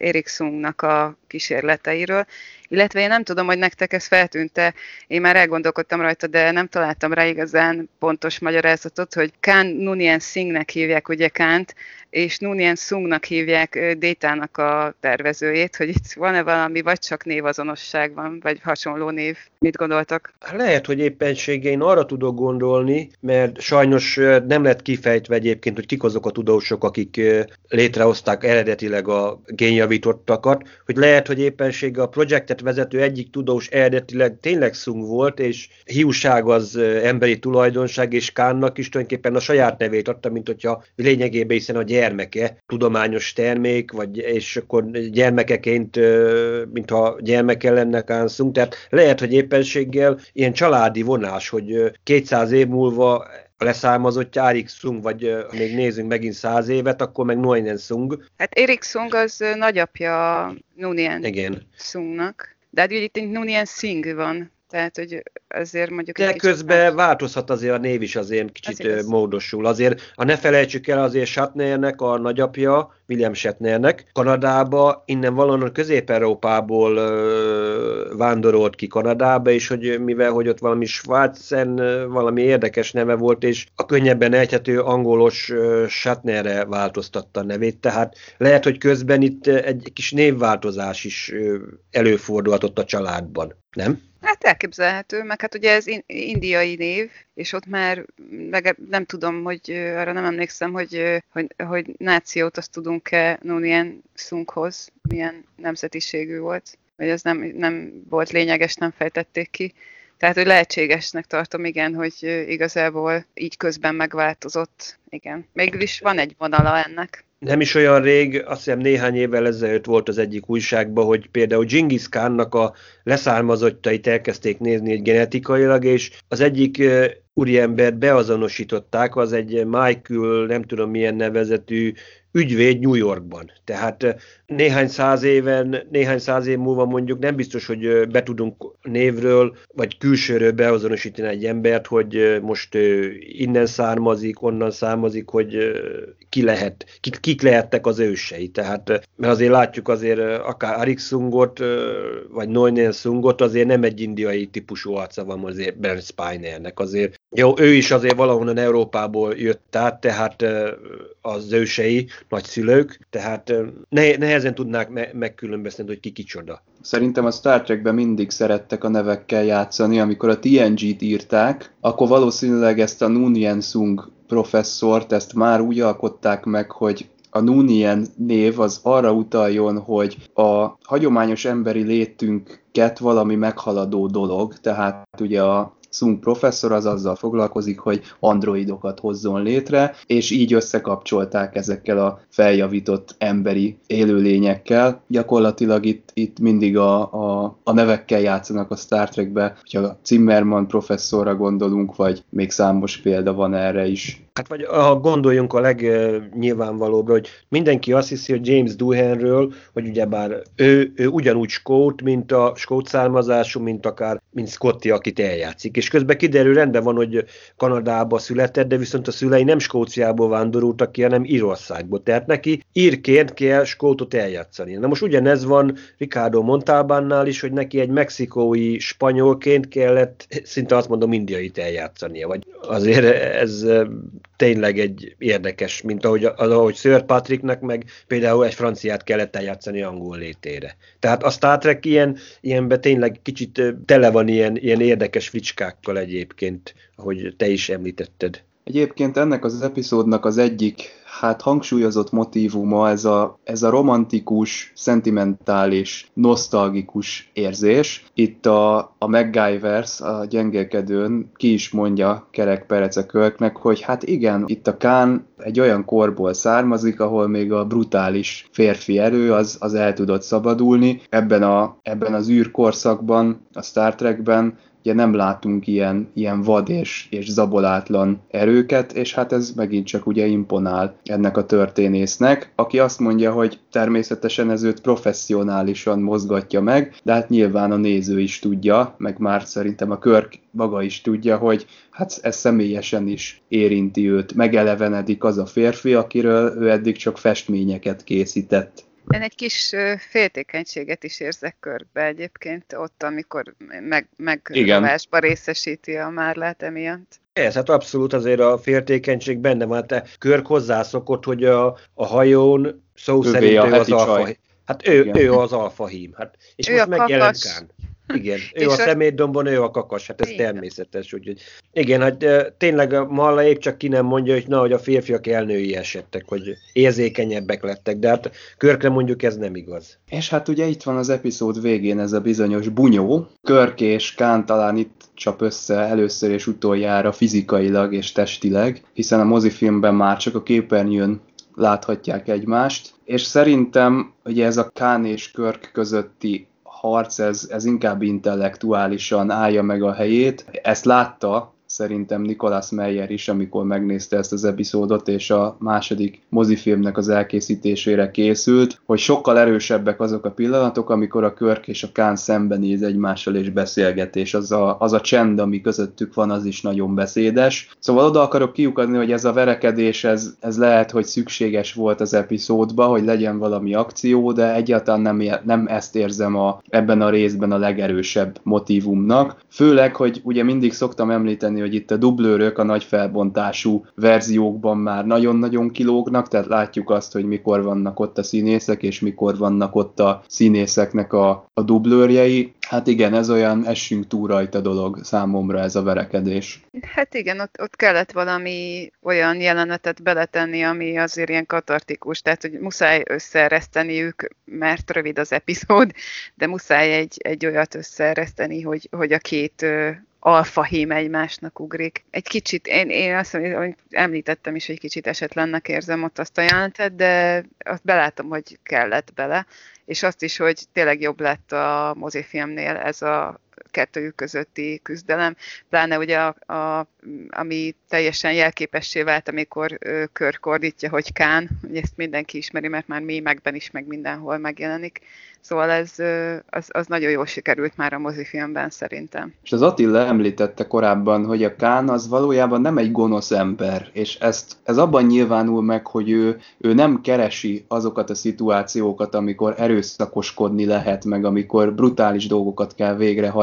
Eriksonnak a kísérleteiről, illetve én nem tudom, hogy nektek ez feltűnte, én már elgondolkodtam rajta, de nem találtam rá igazán pontos magyarázatot, hogy Kán Nunien Singhnek hívják ugye Kánt, és Nunien Sungnak hívják Détának a tervezőjét, hogy itt van-e valami, vagy csak névazonosság van, vagy hasonló név. Mit gondoltak? Lehet, hogy éppensége én arra tudok gondolni, mert sajnos nem lett kifejtve egyébként, hogy kik azok a tudósok, akik létrehozták eredetileg a génjavítottakat, hogy lehet, hogy éppensége a projektet vezető egyik tudós eredetileg tényleg Sung volt, és hiúság az emberi tulajdonság, és Kánnak is tulajdonképpen a saját nevét adta, mint hogyha lényegében hiszen a gyermeke tudományos termék, vagy, és akkor gyermekeként, mintha gyermeke lenne Kánszunk, tehát lehet, hogy éppenséggel ilyen családi vonás, hogy 200 év múlva a leszármazottja Erik Sung, vagy még nézzünk megint száz évet, akkor meg Noinen Sung. Hát Erik Sung az nagyapja Nunien Igen. Sungnak, de hát itt Nunien Singh van. Tehát, hogy azért mondjuk... De közben változhat azért a név is azért kicsit azért módosul. Azért, ha ne felejtsük el, azért Shatnernek a nagyapja, William Shatnernek, Kanadába, innen valahonnan Közép-Európából ö, vándorolt ki Kanadába, és hogy mivel, hogy ott valami Schwarzen, valami érdekes neve volt, és a könnyebben ejthető angolos Shatnerre változtatta a nevét, tehát lehet, hogy közben itt egy kis névváltozás is előfordulhatott a családban, nem? Hát elképzelhető, meg hát ugye ez indiai név, és ott már meg nem tudom, hogy arra nem emlékszem, hogy, hogy, hogy nációt azt tudunk-e Nunien Sunghoz, milyen nemzetiségű volt, vagy ez nem, nem volt lényeges, nem fejtették ki. Tehát, hogy lehetségesnek tartom, igen, hogy igazából így közben megváltozott. Igen. Mégis is van egy vonala ennek nem is olyan rég, azt hiszem néhány évvel ezelőtt volt az egyik újságban, hogy például Genghis Khannak a leszármazottait elkezdték nézni egy genetikailag, és az egyik úriembert beazonosították, az egy Michael, nem tudom milyen nevezetű ügyvéd New Yorkban. Tehát néhány száz éven, néhány száz év múlva mondjuk nem biztos, hogy be tudunk névről, vagy külsőről beazonosítani egy embert, hogy most innen származik, onnan származik, hogy ki lehet, kik, kik lehettek az ősei. Tehát, mert azért látjuk azért akár Arik Sungot, vagy Noinen Sungot, azért nem egy indiai típusú arca van azért Bernd Spinernek. Azért jó, ő is azért valahonnan Európából jött át, tehát az ősei, nagyszülők, tehát nehezen tudnák me- megkülönböztetni, hogy ki kicsoda. Szerintem a Star Trekben mindig szerettek a nevekkel játszani, amikor a TNG-t írták, akkor valószínűleg ezt a Nunien Sung professzort, ezt már úgy alkották meg, hogy a Nunien név az arra utaljon, hogy a hagyományos emberi létünket valami meghaladó dolog, tehát ugye a Sung professzor az azzal foglalkozik, hogy androidokat hozzon létre, és így összekapcsolták ezekkel a feljavított emberi élőlényekkel. Gyakorlatilag itt, itt mindig a, a, a nevekkel játszanak a Star Trekbe, hogyha Zimmerman professzorra gondolunk, vagy még számos példa van erre is. Hát vagy ha gondoljunk a legnyilvánvalóbbra, hogy mindenki azt hiszi, hogy James Duhanről, hogy ugyebár ő, ő ugyanúgy skót, mint a skót származású, mint akár, mint Scotty, akit eljátszik. És közben kiderül, rendben van, hogy Kanadába született, de viszont a szülei nem Skóciából vándorultak ki, hanem Írországból. Tehát neki írként kell skótot eljátszani. Na most ugyanez van Ricardo Montalbánnál is, hogy neki egy mexikói spanyolként kellett, szinte azt mondom, indiait eljátszania. Vagy azért ez tényleg egy érdekes, mint ahogy, ahogy Sir Patricknek meg például egy franciát kellett eljátszani angol létére. Tehát a Star Trek ilyen, ilyenben tényleg kicsit tele van ilyen, ilyen érdekes fricskákkal egyébként, ahogy te is említetted. Egyébként ennek az epizódnak az egyik hát hangsúlyozott motívuma ez a, ez a romantikus, szentimentális, nosztalgikus érzés. Itt a, a MacGyvers, a gyengelkedőn ki is mondja Kerek Perece Kölknek, hogy hát igen, itt a Kán egy olyan korból származik, ahol még a brutális férfi erő az, az el tudott szabadulni. Ebben, a, ebben az űrkorszakban, a Star Trekben ugye nem látunk ilyen, ilyen vad és, és zabolátlan erőket, és hát ez megint csak ugye imponál ennek a történésznek, aki azt mondja, hogy természetesen ez őt professzionálisan mozgatja meg, de hát nyilván a néző is tudja, meg már szerintem a Körk maga is tudja, hogy hát ez személyesen is érinti őt, megelevenedik az a férfi, akiről ő eddig csak festményeket készített Én egy kis féltékenységet is érzek körbe egyébként ott, amikor meg, megrovásba részesíti a márlát emiatt. Ez, hát abszolút azért a féltékenység benne van. Te Körk hozzászokott, hogy a, a hajón szó szerint ő az alfa. Hát ő, ő az alfahím. Hát, és ő most megjelent Kán. Igen, ő a szemétdombon, ő a kakas, hát ez igen. természetes. Úgyhogy, igen, hát tényleg a Malla épp csak ki nem mondja, hogy na, hogy a férfiak elnői esettek, hogy érzékenyebbek lettek, de hát Körkre mondjuk ez nem igaz. És hát ugye itt van az epizód végén ez a bizonyos bunyó. Körk és Kán talán itt csap össze először és utoljára fizikailag és testileg, hiszen a mozifilmben már csak a képernyőn láthatják egymást, és szerintem ugye ez a Kán és Körk közötti harc, ez, ez inkább intellektuálisan állja meg a helyét. Ezt látta szerintem Nicholas Meyer is, amikor megnézte ezt az epizódot, és a második mozifilmnek az elkészítésére készült, hogy sokkal erősebbek azok a pillanatok, amikor a Körk és a Kán szembenéz egymással és beszélget, és az a, az a csend, ami közöttük van, az is nagyon beszédes. Szóval oda akarok kiukadni, hogy ez a verekedés, ez, ez lehet, hogy szükséges volt az epizódba, hogy legyen valami akció, de egyáltalán nem, nem ezt érzem a, ebben a részben a legerősebb motivumnak. Főleg, hogy ugye mindig szoktam említeni, hogy itt a dublőrök a nagy felbontású verziókban már nagyon-nagyon kilógnak, tehát látjuk azt, hogy mikor vannak ott a színészek, és mikor vannak ott a színészeknek a, a dublőrjei. Hát igen, ez olyan essünk túl rajta dolog számomra ez a verekedés. Hát igen, ott, ott kellett valami olyan jelenetet beletenni, ami azért ilyen katartikus, tehát hogy muszáj összeereszteniük, mert rövid az epizód, de muszáj egy, egy olyat összeereszteni, hogy, hogy a két alfahím egymásnak ugrik. Egy kicsit, én, én azt mondom, hogy említettem is, hogy kicsit esetlennek érzem ott azt a jelentet, de azt belátom, hogy kellett bele, és azt is, hogy tényleg jobb lett a mozifilmnél ez a kettőjük közötti küzdelem, pláne ugye a, a, ami teljesen jelképessé vált, amikor körkordítja, hogy Kán, ezt mindenki ismeri, mert már mémekben is, meg mindenhol megjelenik, Szóval ez az, az nagyon jól sikerült már a mozifilmben szerintem. És az Attila említette korábban, hogy a Kán az valójában nem egy gonosz ember, és ezt, ez abban nyilvánul meg, hogy ő, ő nem keresi azokat a szituációkat, amikor erőszakoskodni lehet, meg amikor brutális dolgokat kell végrehajtani,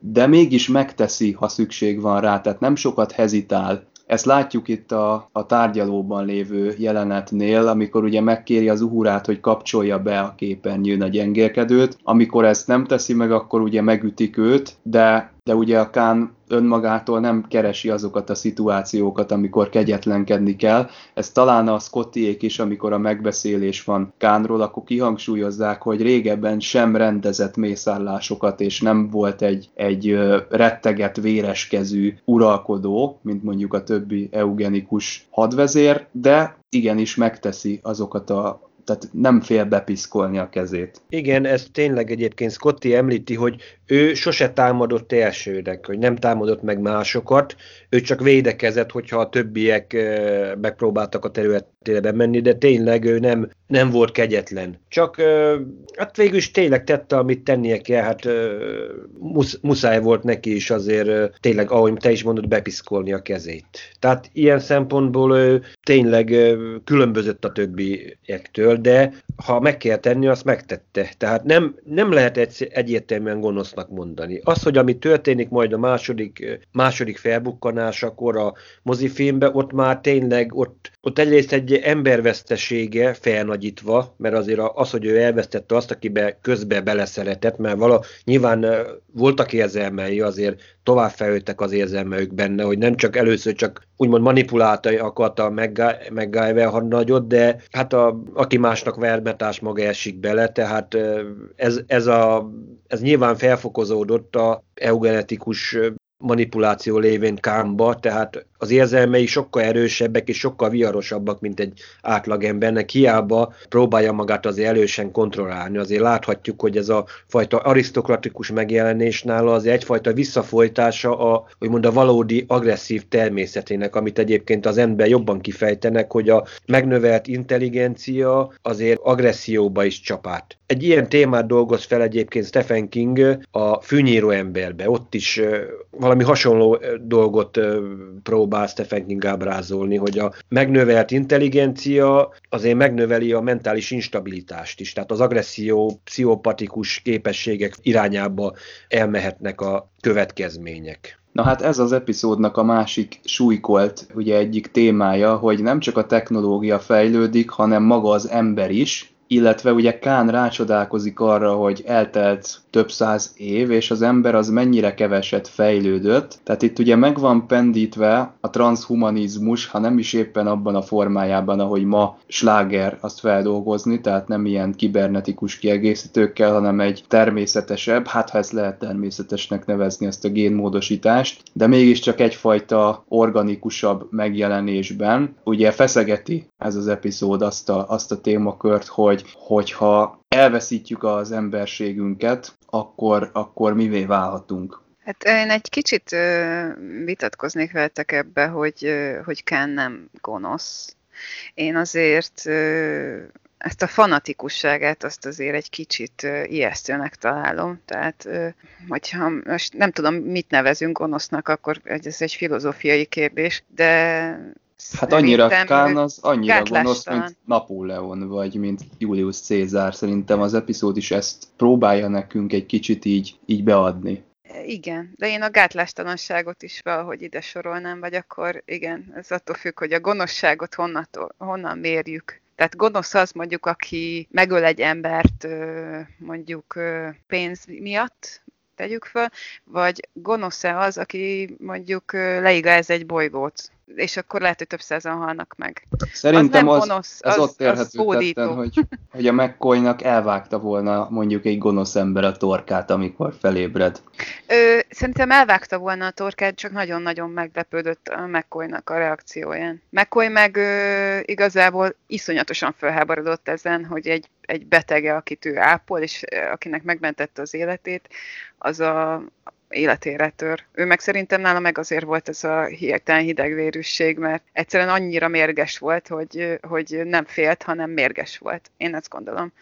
de mégis megteszi, ha szükség van rá, tehát nem sokat hezitál ezt látjuk itt a, a tárgyalóban lévő jelenetnél, amikor ugye megkéri az uhurát, hogy kapcsolja be a képernyőn a gyengélkedőt. Amikor ezt nem teszi meg, akkor ugye megütik őt, de de ugye a Kán önmagától nem keresi azokat a szituációkat, amikor kegyetlenkedni kell. Ez talán a Scottiék is, amikor a megbeszélés van Kánról, akkor kihangsúlyozzák, hogy régebben sem rendezett mészárlásokat, és nem volt egy, egy retteget véreskezű uralkodó, mint mondjuk a többi eugenikus hadvezér, de igenis megteszi azokat a tehát nem fél bepiszkolni a kezét. Igen, ez tényleg egyébként Scotty említi, hogy ő sose támadott elsőnek, hogy nem támadott meg másokat, ő csak védekezett, hogyha a többiek megpróbáltak a területére bemenni, de tényleg ő nem, nem volt kegyetlen. Csak hát végül is tényleg tette, amit tennie kell, hát musz, muszáj volt neki is azért tényleg, ahogy te is mondod, bepiszkolni a kezét. Tehát ilyen szempontból ő tényleg különbözött a többiektől, de ha meg kell tenni, azt megtette. Tehát nem, nem lehet egy, egyértelműen gonosznak mondani. Az, hogy ami történik majd a második, második felbukkanásakor a mozifilmben, ott már tényleg, ott, ott egyrészt egy embervesztesége felnagyítva, mert azért az, hogy ő elvesztette azt, akibe közbe beleszeretett, mert vala, nyilván voltak érzelmei, azért tovább fejlődtek az érzelmeik benne, hogy nem csak először csak úgymond manipulálta akarta MacGyver nagyot, de hát a, aki másnak vermetás maga esik bele, tehát ez, ez, a, ez nyilván felfokozódott a eugenetikus manipuláció lévén kámba, tehát az érzelmei sokkal erősebbek és sokkal viharosabbak, mint egy átlagembernek. Hiába próbálja magát azért elősen kontrollálni. Azért láthatjuk, hogy ez a fajta arisztokratikus megjelenés nála az egyfajta visszafolytása a, úgymond a valódi agresszív természetének, amit egyébként az ember jobban kifejtenek, hogy a megnövelt intelligencia azért agresszióba is csapát. Egy ilyen témát dolgoz fel egyébként Stephen King a Fűnyíró emberbe. Ott is valami hasonló dolgot próbál Stephen King ábrázolni, hogy a megnövelt intelligencia azért megnöveli a mentális instabilitást is. Tehát az agresszió, pszichopatikus képességek irányába elmehetnek a következmények. Na hát ez az epizódnak a másik súlykolt ugye egyik témája, hogy nem csak a technológia fejlődik, hanem maga az ember is, illetve ugye Kán rácsodálkozik arra, hogy eltelt több száz év, és az ember az mennyire keveset fejlődött. Tehát itt ugye meg van pendítve a transhumanizmus, ha nem is éppen abban a formájában, ahogy ma sláger azt feldolgozni, tehát nem ilyen kibernetikus kiegészítőkkel, hanem egy természetesebb, hát ha ezt lehet természetesnek nevezni ezt a génmódosítást, de mégiscsak egyfajta organikusabb megjelenésben. Ugye feszegeti ez az epizód azt a, azt a témakört, hogy hogyha elveszítjük az emberségünket, akkor, akkor mivé válhatunk. Hát én egy kicsit vitatkoznék veletek ebbe, hogy, hogy Ken nem gonosz. Én azért ezt a fanatikusságát azt azért egy kicsit ijesztőnek találom. Tehát, hogyha most nem tudom, mit nevezünk gonosznak, akkor ez egy filozófiai kérdés, de Hát annyira Kán az annyira gonosz, mint Napóleon, vagy mint Julius Cézár. Szerintem az epizód is ezt próbálja nekünk egy kicsit így, így beadni. Igen, de én a gátlástalanságot is valahogy ide sorolnám, vagy akkor igen, ez attól függ, hogy a gonoszságot honnantól, honnan mérjük. Tehát gonosz az mondjuk, aki megöl egy embert mondjuk pénz miatt, tegyük föl, vagy gonosz-e az, aki mondjuk leigáz egy bolygót, és akkor lehet, hogy több százan halnak meg. Szerintem az, az, gonosz, ez az, ott érhető tetten, hogy, hogy a mccoy elvágta volna mondjuk egy gonosz ember a torkát, amikor felébred. Ö, szerintem elvágta volna a torkát, csak nagyon-nagyon meglepődött a mccoy a reakcióján. McCoy meg ö, igazából iszonyatosan felháborodott ezen, hogy egy, egy betege, akit ő ápol, és akinek megmentette az életét, az a, életére tör. Ő meg szerintem nála meg azért volt ez a hirtelen hidegvérűség, mert egyszerűen annyira mérges volt, hogy, hogy nem félt, hanem mérges volt. Én ezt gondolom.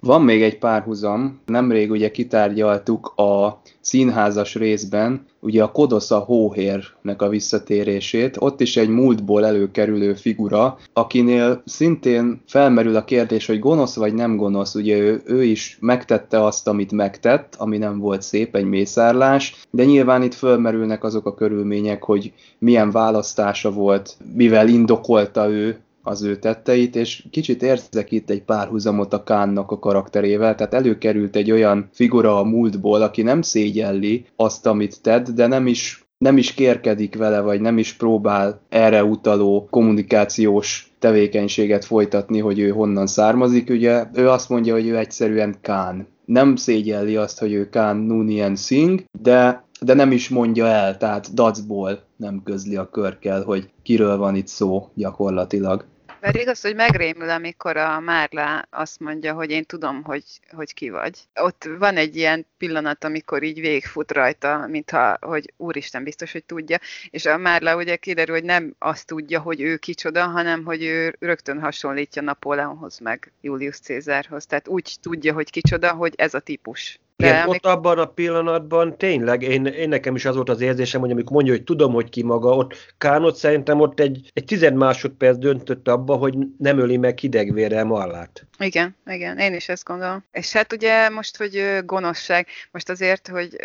Van még egy párhuzam, nemrég ugye kitárgyaltuk a színházas részben, ugye a Kodosza hóhérnek a visszatérését, ott is egy múltból előkerülő figura, akinél szintén felmerül a kérdés, hogy gonosz vagy nem gonosz, ugye ő, ő is megtette azt, amit megtett, ami nem volt szép, egy mészárlás, de nyilván itt fölmerülnek azok a körülmények, hogy milyen választása volt, mivel indokolta ő az ő tetteit, és kicsit érzek itt egy párhuzamot a Kánnak a karakterével, tehát előkerült egy olyan figura a múltból, aki nem szégyelli azt, amit tett, de nem is, nem is kérkedik vele, vagy nem is próbál erre utaló kommunikációs tevékenységet folytatni, hogy ő honnan származik. Ugye ő azt mondja, hogy ő egyszerűen Kán. Nem szégyelli azt, hogy ő Kán Nunien Singh, de de nem is mondja el, tehát dacból nem közli a körkel, hogy kiről van itt szó gyakorlatilag. Mert igaz, hogy megrémül, amikor a Márla azt mondja, hogy én tudom, hogy, hogy ki vagy. Ott van egy ilyen pillanat, amikor így végfut rajta, mintha, hogy úristen biztos, hogy tudja, és a Márla ugye kiderül, hogy nem azt tudja, hogy ő kicsoda, hanem hogy ő rögtön hasonlítja Napóleonhoz meg Julius Cézárhoz. Tehát úgy tudja, hogy kicsoda, hogy ez a típus. Igen, amik... ott abban a pillanatban tényleg, én, én nekem is az volt az érzésem, hogy amikor mondja, hogy tudom, hogy ki maga, ott Kánot szerintem ott egy, egy tized másodperc döntött abba, hogy nem öli meg hidegvérrel Mallát. Igen, igen, én is ezt gondolom. És hát ugye most, hogy gonoszság, most azért, hogy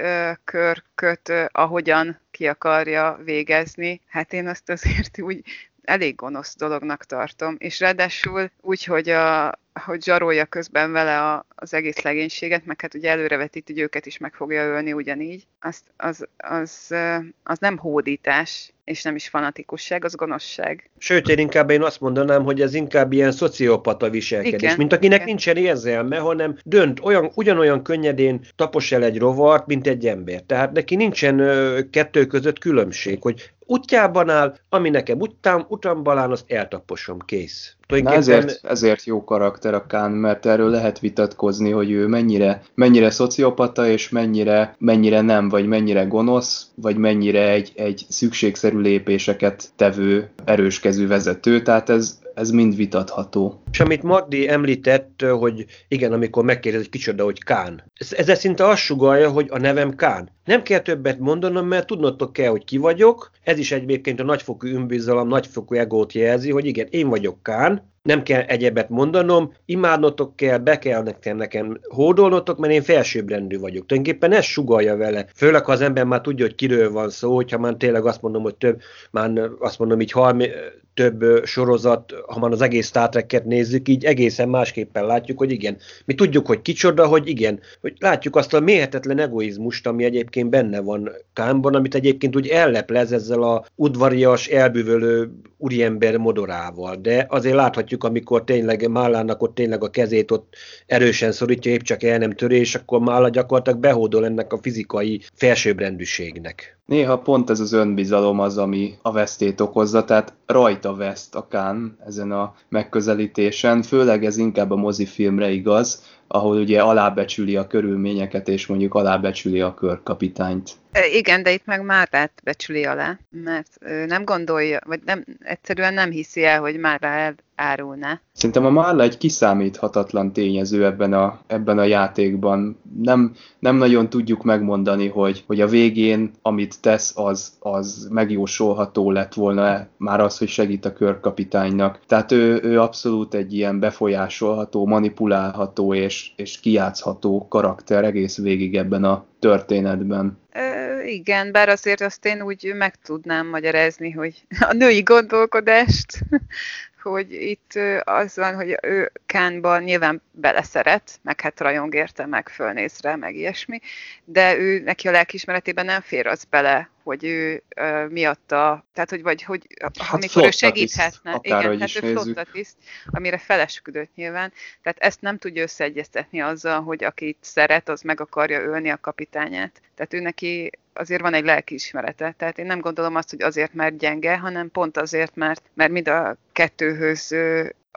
körköt ahogyan ki akarja végezni, hát én azt azért úgy elég gonosz dolognak tartom, és ráadásul úgy, hogy, a, hogy zsarolja közben vele a, az egész legénységet, meg hát ugye előrevetít, hogy őket is meg fogja ölni ugyanígy, az, az, az, az nem hódítás, és nem is fanatikusság, az gonoszság. Sőt, én inkább én azt mondanám, hogy ez inkább ilyen szociopata viselkedés, igen, mint akinek igen. nincsen érzelme, hanem dönt, olyan, ugyanolyan könnyedén tapos el egy rovart, mint egy ember. Tehát neki nincsen ö, kettő között különbség, hogy útjában áll, ami nekem utám, utamban áll, azt eltaposom, kész. Na ezért, ezért jó karakter a Kán, mert erről lehet vitatkozni, hogy ő mennyire, mennyire szociopata, és mennyire, mennyire nem, vagy mennyire gonosz, vagy mennyire egy, egy szükségszerű lépéseket tevő erőskezű vezető, tehát ez, ez mind vitatható. És amit Magdi említett, hogy igen, amikor megkérdez, hogy kicsoda, hogy Kán. Ez, ez szinte azt sugalja, hogy a nevem Kán. Nem kell többet mondanom, mert tudnotok kell, hogy ki vagyok. Ez is egyébként a nagyfokú önbizalom, nagyfokú egót jelzi, hogy igen, én vagyok Kán, nem kell egyebet mondanom, imádnotok kell, be kell nekem, nekem hódolnotok, mert én felsőbbrendű vagyok. Tulajdonképpen ez sugalja vele. Főleg, ha az ember már tudja, hogy kiről van szó, hogyha már tényleg azt mondom, hogy több, már azt mondom, így halmi, több sorozat, ha már az egész Star nézzük, így egészen másképpen látjuk, hogy igen. Mi tudjuk, hogy kicsoda, hogy igen, hogy látjuk azt a méhetetlen egoizmust, ami egyébként benne van Kánban, amit egyébként úgy elleplez ezzel a udvarias, elbűvölő úriember modorával. De azért láthatjuk, amikor tényleg Málának ott tényleg a kezét ott erősen szorítja, épp csak el nem törés, akkor Mála gyakorlatilag behódol ennek a fizikai felsőbbrendűségnek. Néha pont ez az önbizalom az, ami a vesztét okozza, tehát rajta veszt a Kán ezen a megközelítésen, főleg ez inkább a mozifilmre igaz, ahol ugye alábecsüli a körülményeket, és mondjuk alábecsüli a körkapitányt. Igen, de itt meg már becsüli alá, mert nem gondolja, vagy nem, egyszerűen nem hiszi el, hogy már árulna. Szerintem a Marla egy kiszámíthatatlan tényező ebben a, ebben a játékban. Nem, nem nagyon tudjuk megmondani, hogy, hogy a végén, amit tesz, az, az megjósolható lett volna már az, hogy segít a körkapitánynak. Tehát ő, ő abszolút egy ilyen befolyásolható, manipulálható és, és kiátszható karakter egész végig ebben a történetben. Igen, bár azért azt én úgy meg tudnám magyarázni, hogy a női gondolkodást hogy itt az van, hogy ő Kánban nyilván beleszeret, meg hát rajong érte, meg fölnéz rá, meg ilyesmi, de ő neki a lelkismeretében nem fér az bele, hogy ő uh, miatta, tehát hogy vagy, hogy hát amikor ő segíthetne, tiszt, igen, hát ő flotta tiszt, amire felesküdött nyilván, tehát ezt nem tudja összeegyeztetni azzal, hogy akit szeret, az meg akarja ölni a kapitányát. Tehát ő neki azért van egy lelkiismerete. Tehát én nem gondolom azt, hogy azért, mert gyenge, hanem pont azért, mert, mert mind a kettőhöz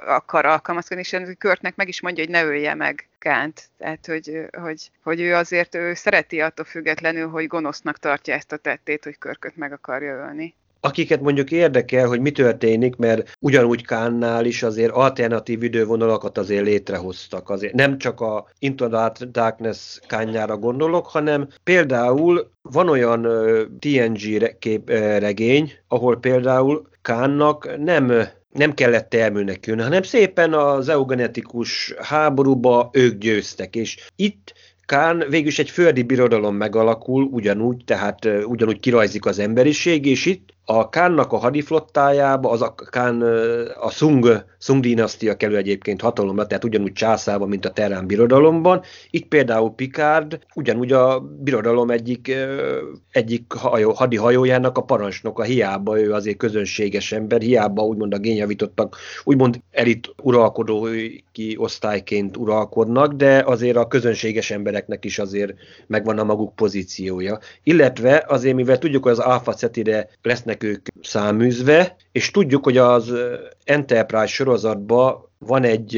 akar alkalmazkodni, és Körtnek meg is mondja, hogy ne ölje meg Kánt. Tehát, hogy, hogy, hogy ő azért ő szereti attól függetlenül, hogy gonosznak tartja ezt a tettét, hogy Körköt meg akarja ölni akiket mondjuk érdekel, hogy mi történik, mert ugyanúgy Kánnál is azért alternatív idővonalakat azért létrehoztak. Azért nem csak a Into the Darkness kányára gondolok, hanem például van olyan TNG regény, ahol például Kánnak nem nem kellett elműnek jönni, hanem szépen az eugenetikus háborúba ők győztek, és itt Kán végülis egy földi birodalom megalakul, ugyanúgy, tehát ugyanúgy kirajzik az emberiség, és itt a Kánnak a hadiflottájába, az a Kán, a Sung, Sung dinasztia kerül egyébként hatalomra, tehát ugyanúgy császában, mint a Terán birodalomban. Itt például Picard ugyanúgy a birodalom egyik, egyik hajó, hadihajójának a parancsnoka, hiába ő azért közönséges ember, hiába úgymond a gényavítottak, úgymond elit uralkodói osztályként uralkodnak, de azért a közönséges embereknek is azért megvan a maguk pozíciója. Illetve azért, mivel tudjuk, hogy az Alpha Cetire lesznek lesznek ők száműzve, és tudjuk, hogy az Enterprise sorozatban van egy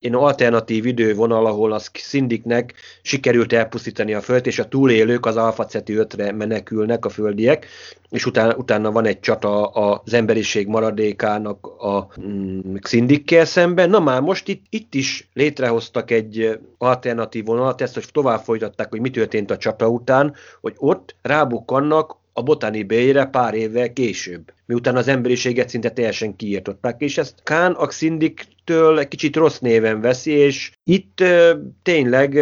egy alternatív idővonal, ahol az Szindiknek sikerült elpusztítani a Föld, és a túlélők az Alpha Ceti 5-re menekülnek a földiek, és utána, utána van egy csata az emberiség maradékának a mm, Szindikkel szemben. Na már most itt, itt is létrehoztak egy alternatív vonalat, ezt hogy tovább folytatták, hogy mi történt a csata után, hogy ott rábukkannak a Botani Bay-re pár évvel később, miután az emberiséget szinte teljesen kiírtották, és ezt Kán a Xindiktől egy kicsit rossz néven veszi, és itt tényleg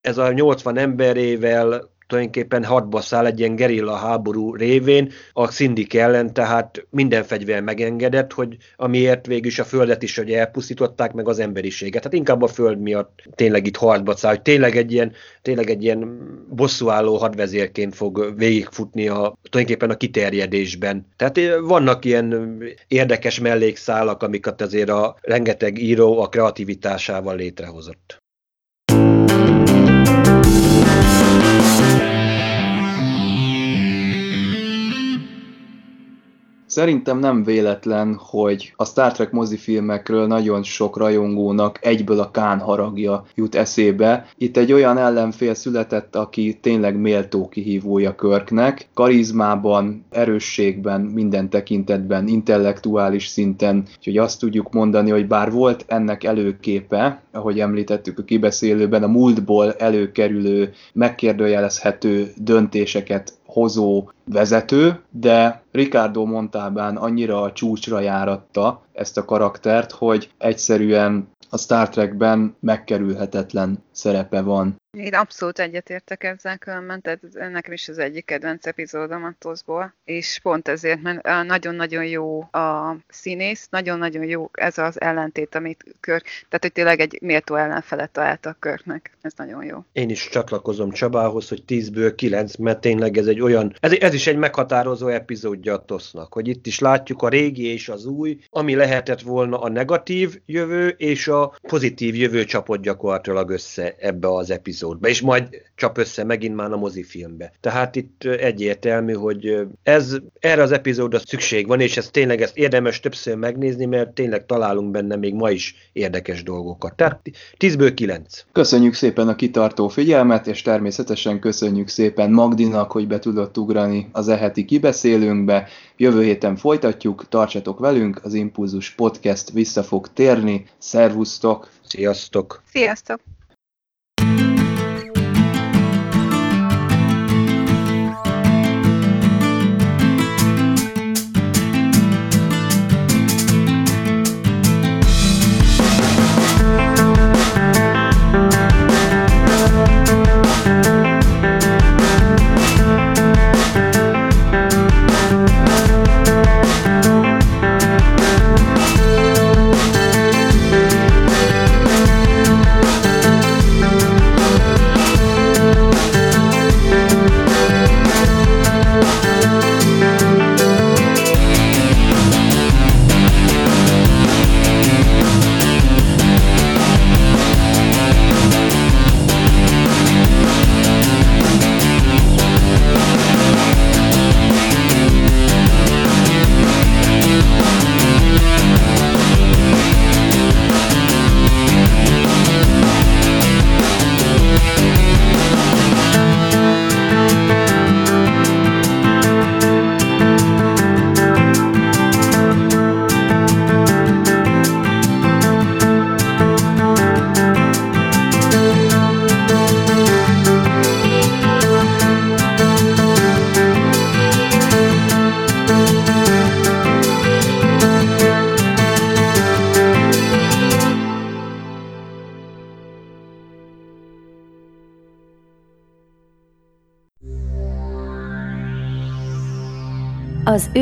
ez a 80 emberével tulajdonképpen hadba száll egy ilyen gerilla háború révén a szindik ellen, tehát minden fegyver megengedett, hogy amiért végül is a földet is hogy elpusztították meg az emberiséget. Tehát inkább a föld miatt tényleg itt harcba száll, hogy tényleg egy ilyen, tényleg egy ilyen bosszúálló hadvezérként fog végigfutni a, tulajdonképpen a kiterjedésben. Tehát eh, vannak ilyen érdekes mellékszálak, amiket azért a rengeteg író a kreativitásával létrehozott. Szerintem nem véletlen, hogy a Star Trek mozifilmekről nagyon sok rajongónak egyből a Kán haragja jut eszébe. Itt egy olyan ellenfél született, aki tényleg méltó kihívója Körknek, karizmában, erősségben, minden tekintetben, intellektuális szinten, úgyhogy azt tudjuk mondani, hogy bár volt ennek előképe, ahogy említettük a kibeszélőben, a múltból előkerülő, megkérdőjelezhető döntéseket hozó vezető, de Ricardo Montalbán annyira a csúcsra járatta ezt a karaktert, hogy egyszerűen a Star Trekben megkerülhetetlen szerepe van. Én abszolút egyetértek ezzel különben, tehát nekem is az egyik kedvenc epizódom a TOSZ-ból, és pont ezért, mert nagyon-nagyon jó a színész, nagyon-nagyon jó ez az ellentét, amit Kör, tehát hogy tényleg egy méltó ellenfelet találtak Körknek, ez nagyon jó. Én is csatlakozom Csabához, hogy 10-ből 9, mert tényleg ez egy olyan, ez, ez is egy meghatározó epizódja a TOSZ-nak, hogy itt is látjuk a régi és az új, ami lehetett volna a negatív jövő, és a pozitív jövő csapott gyakorlatilag össze ebbe az epizódba, és majd csap össze megint már a mozifilmbe. Tehát itt egyértelmű, hogy ez erre az epizódra szükség van, és ez tényleg ezt érdemes többször megnézni, mert tényleg találunk benne még ma is érdekes dolgokat. Tehát 10-ből 9. Köszönjük szépen a kitartó figyelmet, és természetesen köszönjük szépen Magdinak, hogy be tudott ugrani az eheti kibeszélőnkbe. Jövő héten folytatjuk, tartsatok velünk, az Impulzus Podcast vissza fog térni. Szervusztok! Sziasztok! Sziasztok!